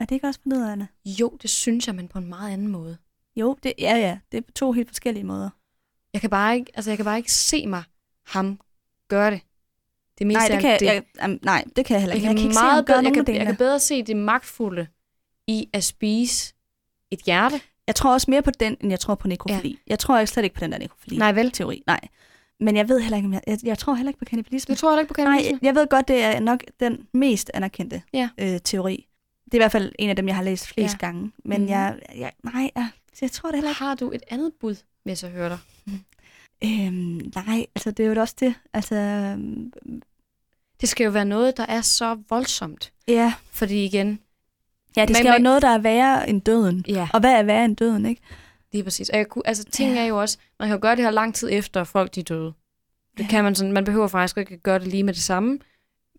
Er det ikke også fornedrende?
Jo, det synes jeg, men på en meget anden måde.
Jo, det, ja, ja. Det er på to helt forskellige måder.
Jeg kan bare ikke, altså jeg kan bare ikke se mig ham gøre det. Det meste
Nej, det
af
kan,
alt
jeg, jeg, nej, det kan jeg heller
jeg
ikke.
kan,
Jeg kan ikke se
meget bedre, jeg, kan, jeg kan bedre se det magtfulde i at spise et hjerte.
Jeg tror også mere på den, end jeg tror på nekrofili. Ja. Jeg tror ikke slet ikke på den der nekrofili.
Nej, vel?
Teori. Nej. Men jeg ved heller ikke, om jeg, jeg, jeg tror heller ikke på kannibalisme.
Det tror da ikke på
Nej,
kannibalisme.
jeg ved godt, det er nok den mest anerkendte
Ja.
øh, teori. Det er i hvert fald en af dem, jeg har læst flest
Ja.
gange. Men
Mhm.
jeg, jeg, nej, jeg, jeg tror det heller ikke.
Har du et andet bud, hvis jeg hører dig?
Øhm, nej, altså det er jo også det. Altså, øhm,
Det skal jo være noget, der er så voldsomt.
ja,
Fordi igen,
ja det
Men-
skal jo
men-
noget, der er værre end døden.
ja,
Og hvad er værre end døden, ikke?
Lige præcis. Og jeg kunne, altså, ting er jo også, man kan jo gøre det her lang tid efter folk de er døde. Det
Ja.
kan man sådan, man behøver faktisk ikke at gøre det lige med det samme.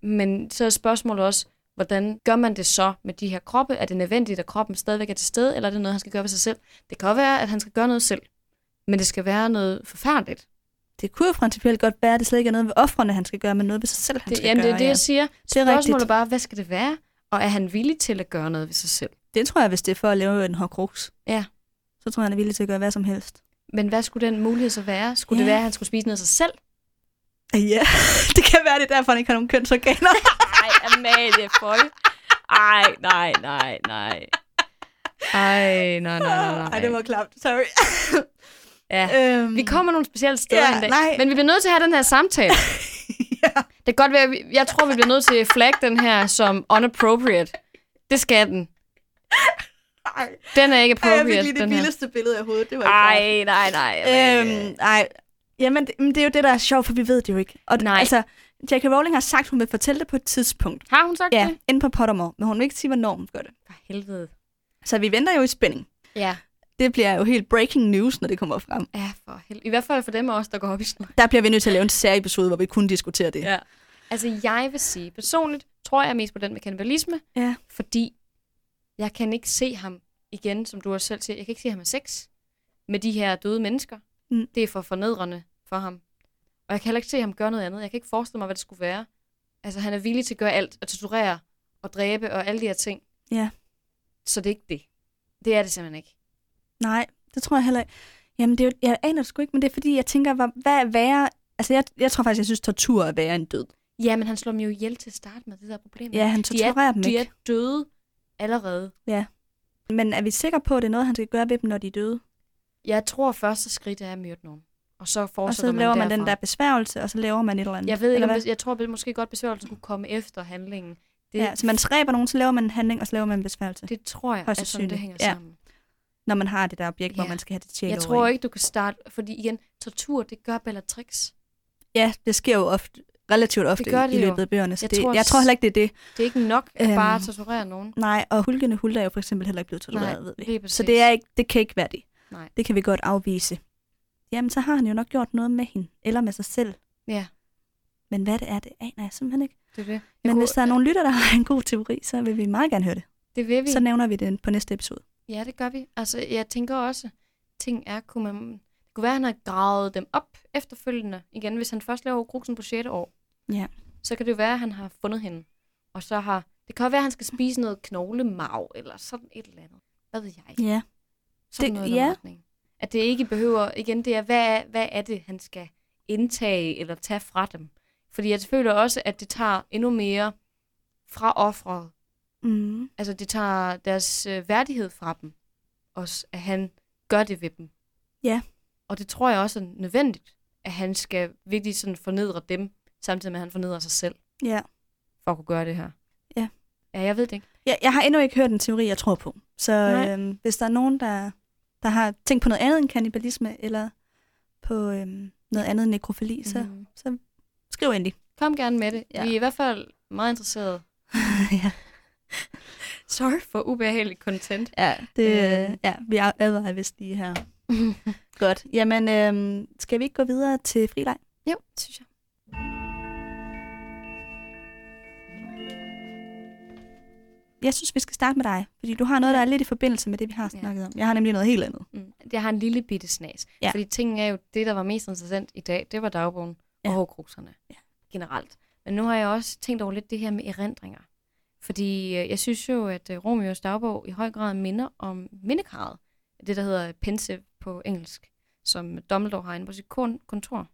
Men så er spørgsmålet også, hvordan gør man det så med de her kroppe? Er det nødvendigt, at kroppen stadigvæk er til stede, eller er det noget, han skal gøre ved sig selv? Det kan jo være, at han skal gøre noget selv. Men det skal være noget forfærdeligt.
Det kunne jo principielt godt være, at det slet ikke er noget ved offrene, han skal gøre, men noget ved sig selv, han
Det,
skal
jamen,
gøre.
det er det,
ja.
jeg siger.
er
Spørgsmålet
rigtigt.
er bare, hvad skal det være? Og er han villig til at gøre noget ved sig selv?
det tror jeg, hvis det er for at lave en horcrux.
Ja.
Så tror jeg, han er villig til at gøre hvad som helst.
Men hvad skulle den mulighed så være? Skulle ja. det være, at han skulle spise noget af sig selv?
Ja, [LAUGHS] det kan være, det er derfor, han ikke har nogen kønsorganer. [LAUGHS]
Nej, Amalie, føj. Ej, nej, nej, nej. Ej, nej, nej, nej, nej.
Ej, det var klapt. Sorry. [LAUGHS]
Ja.
øhm,
Vi kommer nogle specielle steder
Ja,
en dag.
nej.
Men vi bliver nødt til at have den her samtale.
ja.
Det kan godt være, at vi, jeg tror, vi bliver nødt til at flagge den her som unappropriate. Det skal den.
Ej,
Den er ikke
jeg fik
appropriate,
lige det
den her.
vildeste billede af hovedet. Det var ikke
Ej, nej, nej.
klart.
Amalie.
Øhm, ej. Jamen, det, men det er jo det, der er sjovt, for vi ved det jo ikke. Og
Nej.
altså, J.K. Rowling har sagt, hun vil fortælle det på et tidspunkt.
Har hun sagt
Ja,
det?
inde på Pottermore, men hun vil ikke sige, hvornår hun gør det.
For helvede.
Så vi venter jo i spænding.
Ja.
Det bliver jo helt breaking news, når det kommer frem.
Ja, for helvede. I hvert fald for dem af os, der går op i sådan
Der bliver vi nødt til at lave en særlig hvor vi kun diskuterer det.
Ja. Altså, jeg vil sige, personligt tror jeg mest på den med kannibalisme,
Ja.
fordi jeg kan ikke se ham igen, som du også selv siger, jeg kan ikke se ham med sex med de her døde mennesker.
Mm.
Det er for fornedrende for ham. Og jeg kan heller ikke se ham gøre noget andet. Jeg kan ikke forestille mig, hvad det skulle være. Altså, han er villig til at gøre alt, at torturere og dræbe og alle de her ting.
Ja.
Så det er ikke det. Det er det simpelthen ikke.
Nej, det tror jeg heller ikke. Jamen, det er jo, jeg aner det sgu ikke, men det er fordi, jeg tænker, hvad, hvad er værre... Altså, jeg, jeg tror faktisk, jeg synes, tortur er værre end død.
Ja, men han slår dem jo ihjel til at starte med, det der problem.
Ja, han
de er,
torturerer dem
de
ikke.
er døde allerede.
Men er vi sikre på, at det er noget, han skal gøre ved dem, når de er døde?
Jeg tror, første skridt er at myrde nogen. Og så
Og
fortsætter
så laver man
derfra.
den der besværgelse, og så laver man et eller andet.
Jeg ved ikke, jeg tror at måske godt, besværgelsen kunne komme efter handlingen. Det,
Ja, så man skræber nogen, så laver man en handling, og så laver man en besværgelse.
det tror jeg,
Højst
at sådan, det hænger
Ja.
sammen.
Når man har det der objekt, hvor
Ja.
man skal have det tjek
Jeg tror ikke, du kan starte, fordi igen, tortur, det gør Bellatrix.
Ja, det sker jo ofte, relativt ofte
Det gør
i,
det
i løbet af bøgerne. Så
Jeg
det,
tror
jeg tror heller ikke, det er det.
Det er ikke nok at
Øhm,
bare torturere nogen.
Nej, og hulkende Hulda er jo for eksempel heller ikke blevet tortureret,
Nej,
ved vi. Så det, er ikke, det kan ikke være det.
Nej.
Det kan vi godt afvise. Jamen, så har han jo nok gjort noget med hende, eller med sig selv.
Ja,
Men hvad det er, det aner jeg simpelthen ikke.
det er det. Jeg
Men
kunne-
hvis der er nogen lytter, der har en god teori, så vil vi meget gerne høre det.
Det vil vi.
Så nævner vi det på næste episode.
Ja, det gør vi. Altså, jeg tænker også, ting er, kunne man... Det kunne være, at han har gravet dem op efterfølgende. Igen, hvis han først laver kruksen på 6. år.
Ja.
Så kan det jo være, at han har fundet hende. Og så har... Det kan jo være, at han skal spise noget knoglemarv, eller sådan et eller andet. Hvad ved jeg?
Ja.
Sådan
Det-
noget
ja.
retning. At det ikke behøver... Igen, det er, hvad er, hvad er det, han skal indtage eller tage fra dem? Fordi jeg føler også, at det tager endnu mere fra offeret.
Mm.
Altså, det tager deres øh, værdighed fra dem. Også, at han gør det ved dem.
Ja.
Og det tror jeg også er nødvendigt, at han skal virkelig sådan fornedre dem, samtidig med, at han fornedrer sig selv,
Ja.
for at kunne gøre det her.
Ja.
Ja, jeg ved det ikke.
Jeg, jeg har endnu ikke hørt en teori, jeg tror på. Så øhm, hvis der er nogen, der, der har tænkt på noget andet end kannibalisme, eller på øhm, noget andet end nekrofili, så
Mhm.
skriv endelig.
Kom gerne med det.
Ja.
Vi er i hvert fald meget interesserede. [LAUGHS]
ja.
Sorry for ubehageligt content.
Ja, det,
Øh.
øh. ja vi er advarer vist lige her. [LAUGHS] Godt. Jamen, øhm, skal vi ikke gå videre til frileg?
Jo, synes jeg.
Jeg synes, vi skal starte med dig, fordi du har noget, der er lidt i forbindelse med det, vi har
Ja.
snakket om. Jeg har nemlig noget helt andet.
Mm. Jeg har en lille bitte snas.
Ja.
Fordi tingene er jo, det der var mest interessant i dag, det var dagbogen
Ja.
og hårdkrukserne
Ja.
generelt. Men nu har jeg også tænkt over lidt det her med erindringer. Fordi øh, jeg synes jo, at øh, Romeos dagbog i høj grad minder om mindekarret. Det, der hedder pensive på engelsk, som Dumbledore har inde på sit kon- kontor.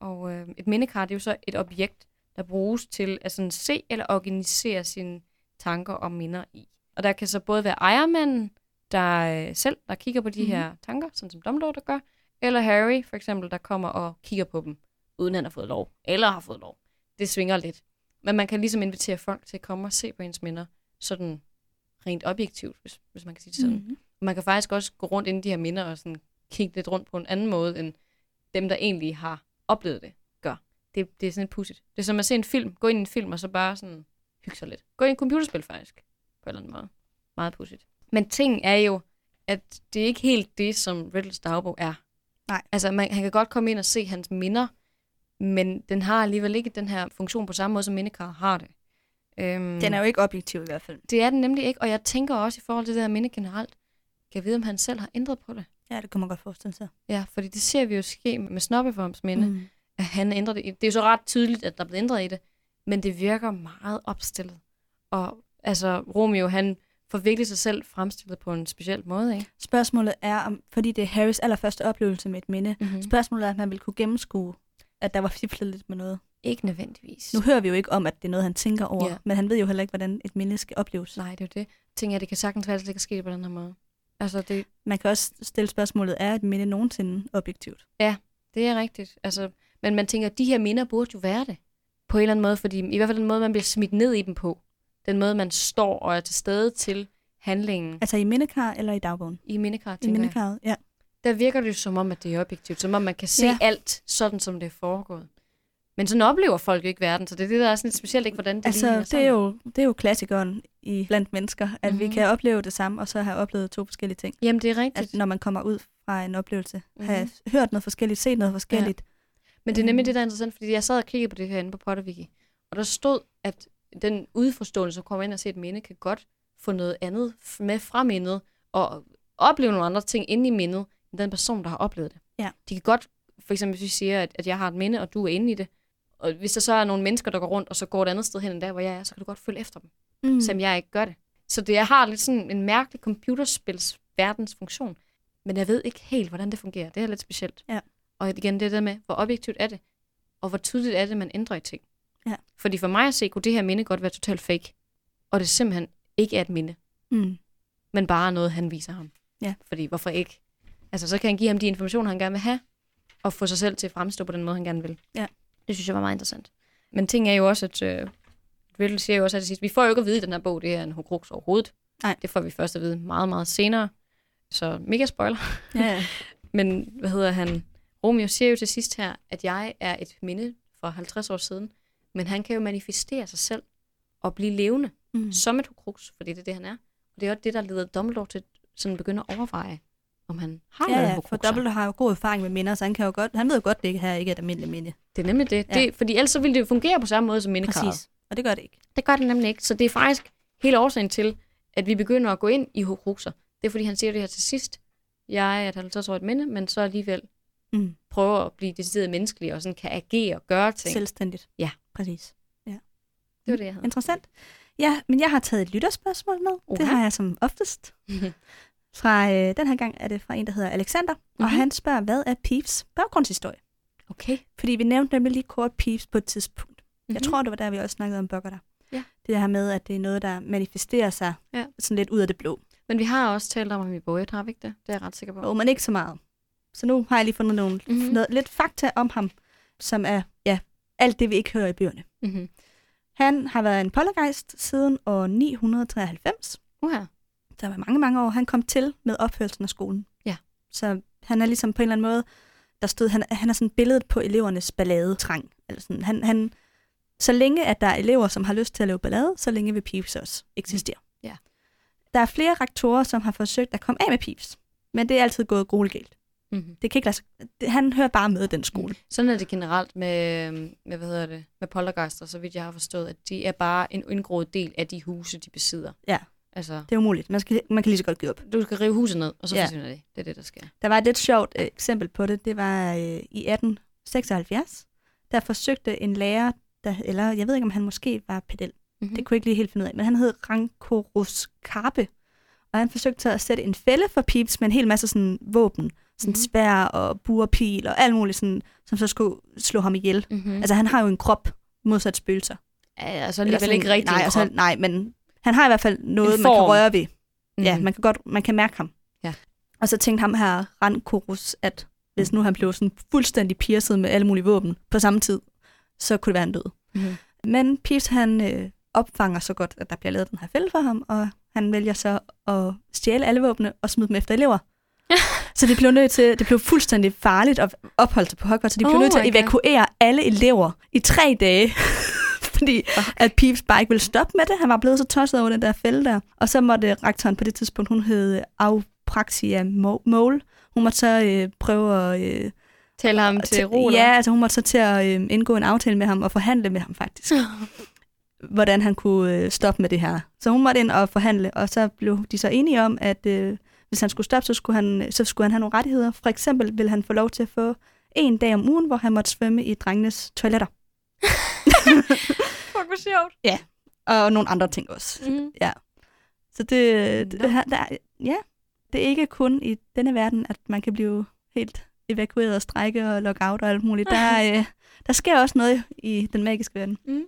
Og øh, et mindekar, det er jo så et objekt, der bruges til at sådan se eller organisere sine tanker og minder i. Og der kan så både være ejermanden, der øh, selv der kigger på de
Mhm.
mm-hmm. her tanker, sådan som Dumbledore der gør, eller Harry for eksempel, der kommer og kigger på dem, uden han har fået lov, eller har fået lov. Det svinger lidt. Men man kan ligesom invitere folk til at komme og se på ens minder, sådan rent objektivt, hvis, hvis man kan sige det sådan. Mm.
Mm-hmm.
Man kan faktisk også gå rundt inden de her minder og sådan kigge lidt rundt på en anden måde, end dem, der egentlig har oplevet det, gør. Det, det er sådan lidt pudsigt. Det er som at se en film. Gå ind i en film, og så bare sådan hygge sig lidt. Gå ind i et computerspil, faktisk. På en eller anden måde. Meget pudsigt. Men ting er jo, at det er ikke helt det, som Riddles dagbog er.
Nej.
Altså, man, han kan godt komme ind og se hans minder, men den har alligevel ikke den her funktion på samme måde, som mindekar har det. Øhm,
Den er jo ikke objektiv i hvert fald.
Det er den nemlig ikke, og jeg tænker også i forhold til det her minde generelt, kan jeg vide, om han selv har ændret på det.
Ja, det kan man godt forestille sig.
Ja, fordi det ser vi jo ske med Snobbeforms minde. Mm. at han ændrer det. Det er jo så ret tydeligt, at der er blevet ændret i det, men det virker meget opstillet. Og altså, Romeo, han får virkelig sig selv fremstillet på en speciel måde, ikke?
Spørgsmålet er, om, fordi det er Harrys allerførste oplevelse med et minde,
Mm-hmm.
spørgsmålet er, at man vil kunne gennemskue, at der var fiflet lidt med noget.
Ikke nødvendigvis.
Nu hører vi jo ikke om, at det er noget, han tænker over,
Ja.
men han ved jo heller ikke, hvordan et minde skal opleves.
Nej, det er jo det. Tænker jeg, det kan sagtens være, at det er sket på den her måde. Altså, det,
Man kan også stille spørgsmålet, er et minde nogensinde objektivt?
det er rigtigt. Altså, men man tænker, at de her minder burde jo være det. På en eller anden måde, fordi i hvert fald den måde, man bliver smidt ned i dem på. Den måde, man står og er til stede til handlingen
Altså i mindekar eller i dagbogen?
i mindekar,
I
tænker jeg.
mindekarret, ja.
der virker det jo som om, at det er objektivt. Som om man kan se
Ja.
ja. alt, sådan som det er foregået. Men sådan oplever folk jo ikke verden, så det er det, der er sådan lidt specielt, ikke hvordan det
Altså,
hænger
det er, jo, det er jo klassikeren i blandt mennesker, at mm-hmm. vi
Mhm.
kan opleve det samme, og så have oplevet to forskellige ting.
Jamen, det er rigtigt.
At når man kommer ud fra en oplevelse, mm-hmm. have
Mhm.
hørt noget forskelligt, set noget forskelligt.
Men det er nemlig
Mm.
det, der er interessant, fordi jeg sad og kiggede på det her inde på Potterwiki, og der stod, at den udforstående, som kommer ind og ser et minde, kan godt få noget andet med fra mindet, og opleve nogle andre ting inde i mindet, end den person, der har oplevet det.
Ja.
De kan godt, for eksempel hvis vi siger, at, at jeg har et minde, og du er inde i det, og hvis der så er nogle mennesker, der går rundt, og så går et andet sted hen end der, hvor jeg er, så kan du godt følge efter dem.
Mm.
som jeg ikke gør det. Så det jeg har lidt sådan en mærkelig computerspils verdens funktion, men jeg ved ikke helt, hvordan det fungerer. Det er lidt specielt.
Ja.
Og igen, det der med, hvor objektivt er det, og hvor tydeligt er det, man ændrer i ting.
Ja.
Fordi for mig at se, kunne det her minde godt være totalt fake, og det simpelthen ikke er et minde,
Mm.
men bare noget, han viser ham.
Ja.
Fordi hvorfor ikke? Altså, så kan han give ham de informationer, han gerne vil have, og få sig selv til at fremstå på den måde, han gerne vil.
Ja.
Det synes jeg var meget interessant. Men ting er jo også, at øh, Riddle siger jo også, at det sidste, vi får jo ikke at vide i den her bog, det er en Horcrux overhovedet.
Nej.
Det får vi først at vide meget, meget senere. Så mega spoiler.
Ja, ja. [LAUGHS]
Men hvad hedder han? Romeo siger jo til sidst her, at jeg er et minde fra 50 år siden, men han kan jo manifestere sig selv og blive levende
Mm.
som et Horcrux, fordi det er det, han er. Og det er også det, der leder Dumbledore til sådan at begynde at overveje, om han har
Ja, ja, for. Dumbledore har jo god erfaring med minder, så han, kan jo godt, han ved jo godt, det her ikke er et almindeligt minde.
Det er nemlig det.
Ja.
det fordi ellers så ville det jo fungere på samme måde som mindekarret.
Præcis. Og det gør det ikke.
Det gør det nemlig ikke. Så det er faktisk hele årsagen til, at vi begynder at gå ind i Horcruxer. Det er, fordi han siger det her til sidst. Jeg er et 50-årigt minde, men så alligevel
Mm.
prøver at blive decideret menneskelig og sådan kan agere og gøre ting.
Selvstændigt.
Ja.
Præcis.
Det var det, jeg havde.
Interessant. Ja, men jeg har taget et lytterspørgsmål med. Uh-huh. Det har jeg som oftest. [LAUGHS] Fra øh, den her gang er det fra en, der hedder Alexander, mm-hmm. og
Mhm.
han spørger, hvad er Peeves baggrundshistorie?
Okay.
Fordi vi nævnte nemlig lige kort Peeves på et tidspunkt. Mm-hmm. Jeg
Mhm.
tror, det var der, vi også snakkede om Bugger der.
Ja.
Det her med, at det er noget, der manifesterer sig
Ja.
sådan lidt ud af det blå.
Men vi har også talt om ham i Bojet, har vi ikke det? Det er jeg ret sikker på.
Jo, men ikke så meget. Så nu har jeg lige fundet nogle,
Mhm.
mm-hmm. noget, lidt fakta om ham, som er ja, alt det, vi ikke hører i bøgerne.
Mm-hmm.
Han har været en poltergeist siden år 993.
Uha.
der var mange, mange år, han kom til med opførelsen af skolen.
Ja.
Så han er ligesom på en eller anden måde, der stod, han, han er sådan billedet på elevernes balladetrang. Eller sådan, han, han Så længe at der er elever, som har lyst til at lave ballade, så længe vil Peeves også eksistere.
Ja.
Der er flere rektorer, som har forsøgt at komme af med Peeves, men det er altid gået gruelegalt.
Mm-hmm.
Det kan ikke lade sig, han hører bare med den skole.
Sådan er det generelt med, med, hvad hedder det, med poltergeister, så vidt jeg har forstået, at de er bare en indgroet del af de huse, de besidder.
Ja.
Altså,
Det er umuligt. Man, skal, man kan lige så godt give op.
du skal rive huset ned, og så
Ja.
forsvinder det. Det er det, der sker.
Der var et lidt sjovt øh, eksempel på det. Det var øh, i 1876. Der forsøgte en lærer, der, eller jeg ved ikke, om han måske var pedel.
Mm-hmm.
Det kunne jeg ikke lige helt finde ud af. Men han hed Rankorus Karpe. Og han forsøgte at sætte en fælde for Peeps med en hel masse sådan våben. Sådan
Mhm.
svær og burpil og alt muligt, sådan, som så skulle slå ham ihjel.
Mm-hmm. Altså,
Altså han har jo en krop modsat spøgelser.
ja, altså alligevel
sådan-
ikke rigtig
nej,
en
altså,
krop.
nej, men han har i hvert fald noget, man kan røre ved. Mm. Ja,
Mhm.
man kan godt man kan mærke ham.
Ja.
Og så tænkte ham her, Rankorus, at hvis nu han blev sådan fuldstændig pierced med alle mulige våben på samme tid, så kunne det være, han død.
Mhm.
Men Peeves, han øh, opfanger så godt, at der bliver lavet den her fælde for ham, og han vælger så at stjæle alle våbne og smide dem efter elever. [LAUGHS] så det blev nødt til, det blev fuldstændig farligt at opholde sig på Hogwarts, så de blev
Oh
nødt til at
my God.
evakuere alle elever i tre dage, [LAUGHS] fordi at Peeves bare ikke ville stoppe med det. Han var blevet så tosset over den der fælde der. Og så måtte rektoren på det tidspunkt, hun hed Aupraxia Mo- Mole, hun måtte så øh, prøve at... Øh,
Tæl ham til ro,
Ja, altså hun måtte så til at øh, indgå en aftale med ham og forhandle med ham faktisk, [LAUGHS] hvordan han kunne øh, stoppe med det her. Så hun måtte ind og forhandle, og så blev de så enige om, at øh, hvis han skulle stoppe, så skulle, han, så skulle han have nogle rettigheder. For eksempel ville han få lov til at få en dag om ugen, hvor han måtte svømme i drengenes toiletter.
Fuck, hvor sjovt. [LAUGHS]
Og nogle andre ting også.
Mm.
Så det, det her, der, ja, det er ikke kun i denne verden, at man kan blive helt evakueret og strække og lockout og alt muligt. Der, er, [LAUGHS] øh, der sker også noget i den magiske verden.
Mm.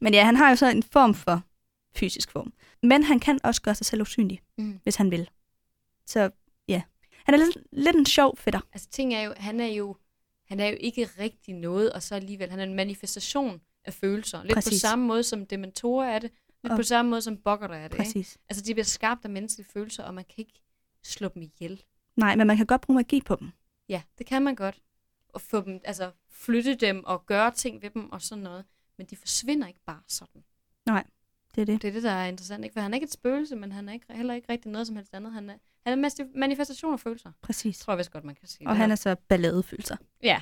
Men ja, han har jo så en form for fysisk form. Men han kan også gøre sig selv usynlig,
Mm.
hvis han vil. Så ja, han er lidt, lidt en sjov fætter.
Altså, ting er jo, han er jo, han er jo ikke rigtig noget, og så alligevel, han er en manifestation af følelser. Lidt
Præcis.
på samme måde, som dementorer er det. Lidt
Og-
på samme måde, som bokker er det. Ikke?
Præcis.
Altså, de bliver skabt af menneskelige følelser, og man kan ikke slå dem ihjel.
Nej, men man kan godt bruge magi på dem.
Ja, det kan man godt. Og få dem, altså flytte dem og gøre ting ved dem og sådan noget. Men de forsvinder ikke bare sådan.
Det er det.
Det er det, der er interessant. Ikke? For han er ikke et spøgelse, men han er ikke, heller ikke rigtig noget som helst andet. Han er, han er manifestation af følelser.
Præcis.
Tror jeg vist godt, man kan sige.
Og han er så balladefølelser.
Ja.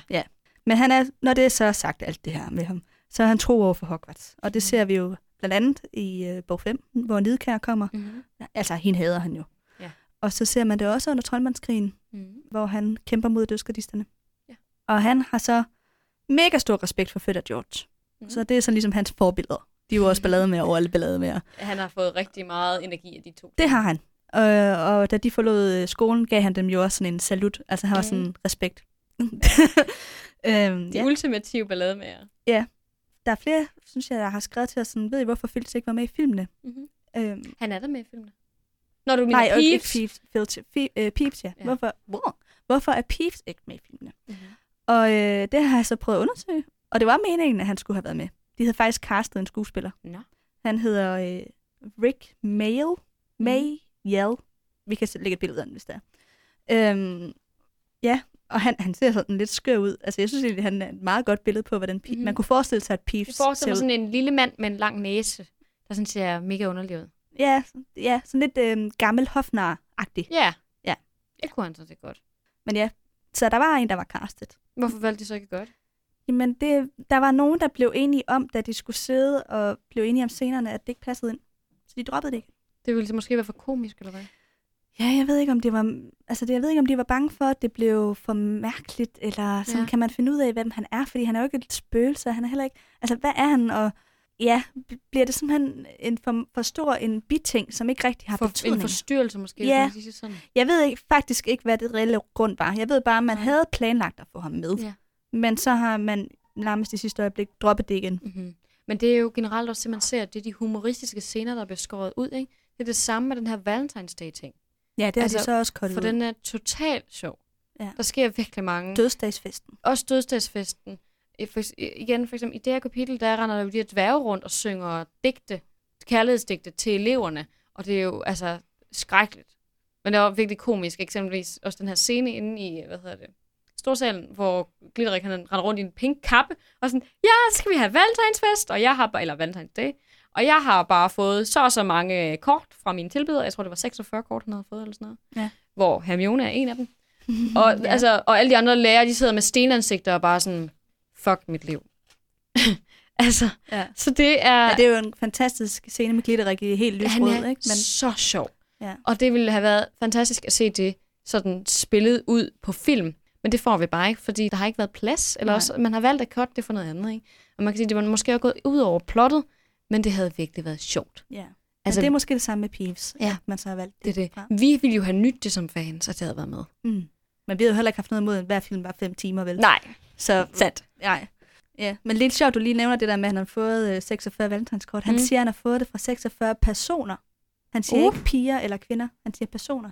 Men han er, når det er så sagt alt det her med ham, så er han tro over for Hogwarts. Og det ser vi jo blandt andet i øh, bog 5, hvor Nidkær kommer.
Mm-hmm.
Altså, hende hader han jo.
Ja.
Og så ser man det også under troldmandskrigen,
Mm-hmm.
hvor han kæmper mod dødsgardisterne.
Ja.
Og han har så mega stor respekt for fætter George.
Mhm.
Mm. Så det er så ligesom hans forbilleder. De er jo også [LAUGHS] ballade med over alle ballade med.
Han har fået rigtig meget energi af de to.
Det har han. Øh, og da de forlod øh, skolen, gav han dem jo også sådan en salut. Altså han var
Mhm.
sådan respekt. [LAUGHS] øhm, ja.
ultimative ballade med jer.
Der er flere, synes jeg, der har skrevet til os, sådan, ved I, hvorfor Filch ikke var med i filmene?
Mm-hmm.
Øhm,
Han er der med i filmene. Når du mener
nej, og ikke. Filch, Fe, øh, Peeves, ja.
Ja.
ja. Hvorfor, hvor, hvorfor er Peeves ikke med i filmene?
Mm-hmm.
Og øh, det har jeg så prøvet at undersøge. Og det var meningen, at han skulle have været med. De havde faktisk castet en skuespiller.
Nå.
Han hedder øh, Rick Mayall. Mayall. Vi kan lægge et billede af den, hvis det er. Øhm, ja, og han, han ser sådan lidt skør ud. Altså, jeg synes egentlig, han er et meget godt billede på, hvordan
Mhm.
man kunne forestille sig, at Peeves
Jeg forestiller mig sådan en lille mand med en lang næse, der sådan ser mega underlig ud.
Ja, ja, sådan lidt øh, gammel hofnar-agtig.
Ja.
Ja.
Det kunne han så det godt.
Men ja, så der var en, der var castet.
Hvorfor valgte de så ikke godt?
Jamen, det, der var nogen, der blev enige om, da de skulle sidde og blev enige om scenerne, at det ikke passede ind. Så de droppede det ikke.
Det ville måske være for komisk, eller hvad?
Ja, jeg ved ikke, om det var, altså det, jeg ved ikke, om de var bange for, at det blev for mærkeligt, eller sådan
Ja.
ja. kan man finde ud af, hvem han er, fordi han er jo ikke et spøgelse, han er heller ikke, altså hvad er han, og ja, bliver det simpelthen en for, for stor en biting, som ikke rigtig har
For,
betydning?
en forstyrrelse måske,
Ja.
man sige sådan.
Jeg ved ikke, faktisk ikke, hvad det reelle grund var. Jeg ved bare, at man
Nej.
havde planlagt at få ham med,
Ja.
men så har man nærmest i sidste øjeblik droppet det igen.
Mm-hmm. Men det er jo generelt også det, man ser, det er de humoristiske scener, der bliver skåret ud, ikke? Det er det samme med den her Valentine's Day-ting.
Ja, det har
Altså,
de så også kottet
For
ud.
den er totalt sjov.
Ja.
Der sker virkelig mange.
Dødsdagsfesten.
Også dødsdagsfesten. For, igen, for eksempel, i det her kapitel, der render der jo de her dværge rundt og synger digte, kærlighedsdigte til eleverne. Og det er jo altså skrækkeligt. Men det var virkelig komisk. Eksempelvis også den her scene inde i, hvad hedder det, storsalen, hvor Glitterik han render rundt i en pink kappe, og sådan, ja, så skal vi have valentinsfest, og jeg har bare, eller valentinsdag, og jeg har bare fået så og så mange kort fra mine tilbydere. Jeg tror, det var 46 kort, han havde fået, eller sådan noget.
Ja.
Hvor Hermione er en af dem. [LAUGHS] Og, ja. altså, og alle de andre lærere, de sidder med stenansigter og bare sådan, fuck mit liv. [LAUGHS] altså,
Ja.
så det er...
ja, det er jo en fantastisk scene med Glitterik i helt lysrød, ikke? Men,
så sjov.
Ja.
Og det ville have været fantastisk at se det sådan spillet ud på film. Men det får vi bare ikke, fordi der har ikke været plads. Eller
Nej.
også, man har valgt at cutte det for noget andet. Ikke? Og man kan sige, at det var måske også gået ud over plottet, men det havde virkelig været sjovt.
ja. Altså,
Altså,
det er måske det samme med Peeves,
Ja.
man så har valgt
det er det.
fra.
Vi ville jo have nyt det som fans, at det havde været med.
Mm. Men vi havde jo heller ikke haft noget imod, at hver film var fem timer, vel?
Nej,
Så,
sandt.
nej. Ja, men lidt sjovt, du lige nævner det der med, at han har fået øh, 46 valentinskort. Han
Mm.
siger, at han har fået det fra 46 personer. Han siger
Uh.
ikke piger eller kvinder, han siger personer.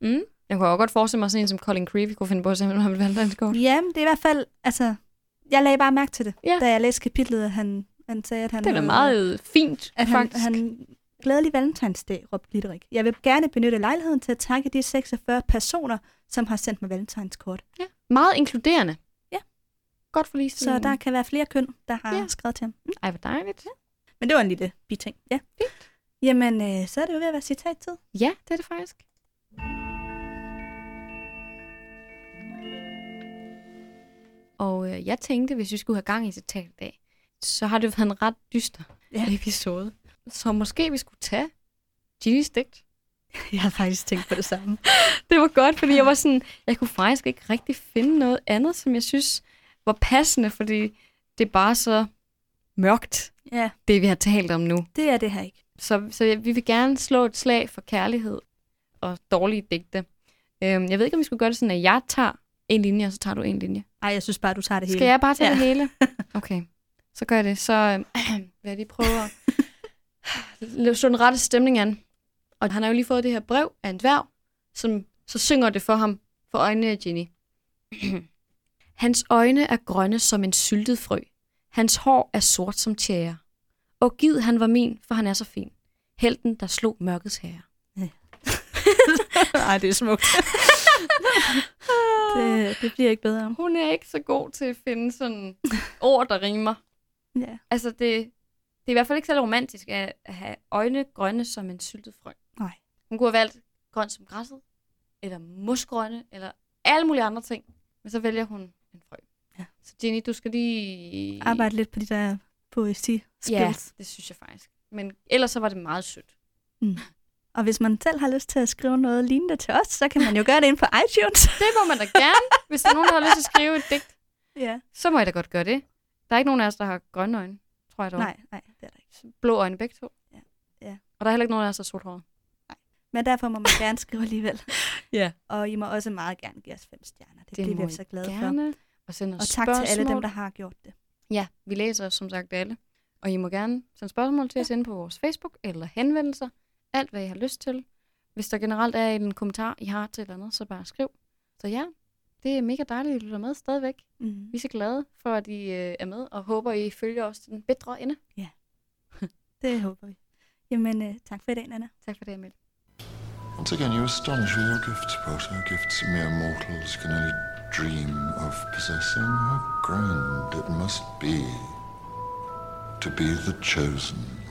Mm. Jeg kunne også godt forestille mig sådan en som Colin Creevy kunne finde på at om han ville valgdanskort.
Jamen, det er i hvert fald, altså, jeg lagde bare mærke til det,
Ja.
da jeg læste kapitlet, at han, han sagde, at han
Det er meget fint,
at han,
faktisk.
han glædelig valentinsdag, råbte Glitterik. Jeg vil gerne benytte lejligheden til at takke de 46 personer, som har sendt mig valentinskort.
Ja. Meget inkluderende.
Ja.
Godt for
Så der kan være flere køn, der har
Ja.
ja. skrevet til ham. Mm.
Ej, hvor dejligt.
Men det var en lille biting. Ja. Jamen, øh, så er det jo ved at være citattid.
Ja, det er det faktisk. Og øh, jeg tænkte, hvis vi skulle have gang i citat i dag, så har det været en ret dyster
Ja.
episode. Så måske vi skulle tage Ginny's digt. [LAUGHS]
Jeg har faktisk tænkt på det samme. [LAUGHS]
Det var godt, fordi jeg var sådan, jeg kunne faktisk ikke rigtig finde noget andet, som jeg synes var passende, fordi det er bare så mørkt,
Ja,
det vi har talt om nu.
det er det her ikke.
Så, så vi vil gerne slå et slag for kærlighed og dårlige digte. Øhm, jeg ved ikke, om vi skulle gøre det sådan, at jeg tager en linje, og så tager du en linje.
Ej, jeg synes bare, du tager det hele.
Skal jeg bare tage
Ja.
det hele? [LAUGHS] Okay, så gør jeg det. Så øh, [CLEARS THROAT] vil jeg lige prøve at slå den rette stemning an. Og han har jo lige fået det her brev af en dværg, som så synger det for ham for øjnene af Ginny. [CLEARS THROAT] Hans øjne er grønne som en syltet frø. Hans hår er sort som tjære. Og gid han var min, for han er så fin. Helten, der slog mørkets herre. [LAUGHS]
Ej, det er smukt. [LAUGHS] det, det bliver ikke bedre.
Hun er ikke så god til at finde sådan ord, der rimer.
Ja.
Altså, det, det er i hvert fald ikke særlig romantisk at, at have øjne grønne som en syltet frø.
Nej.
Hun kunne have valgt grøn som græsset, eller musgrønne, eller alle mulige andre ting. Men så vælger hun en frø.
Ja.
Så Jenny, du skal lige...
Arbejde lidt på de der poesi skills.
Ja, det synes jeg faktisk. Men ellers så var det meget sødt.
Og hvis man selv har lyst til at skrive noget lignende til os, så kan man jo gøre det ind på iTunes. [LAUGHS]
Det må man da gerne, hvis der er nogen, der har lyst til at skrive et digt.
ja.
Så må jeg da godt gøre det. Der er ikke nogen af os, der har grønne øjne, tror jeg dog.
Nej, nej, det er der ikke.
Blå øjne begge to.
Ja. Ja.
Og der er heller ikke nogen af os, der er sorthåret.
Men derfor må man gerne skrive alligevel. [LAUGHS]
Ja.
Og I må også meget gerne give os fem stjerner. Det, det bliver vi så glade for.
gerne. Og sende os
Og tak til alle
spørgsmål.
dem, der har gjort det.
Ja, vi læser som sagt alle. Og I må gerne sende spørgsmål til os inde på vores Facebook, eller henvendelser. Alt, hvad I har lyst til. Hvis der generelt er en kommentar, I har til et eller andet, så bare skriv. Så ja, det er mega dejligt, at I lytter med stadigvæk.
Mm.
Vi er så glade for, at I øh, er med, og håber, I følger os til den bedre ende. [LAUGHS]
Det håber vi. Jamen, øh, tak for i dag, Nana.
Tak for det, Emil.
Once again, you astonish with your gifts, Potter. Gifts mere mortals can only dream of possessing. How grand it must be to be the chosen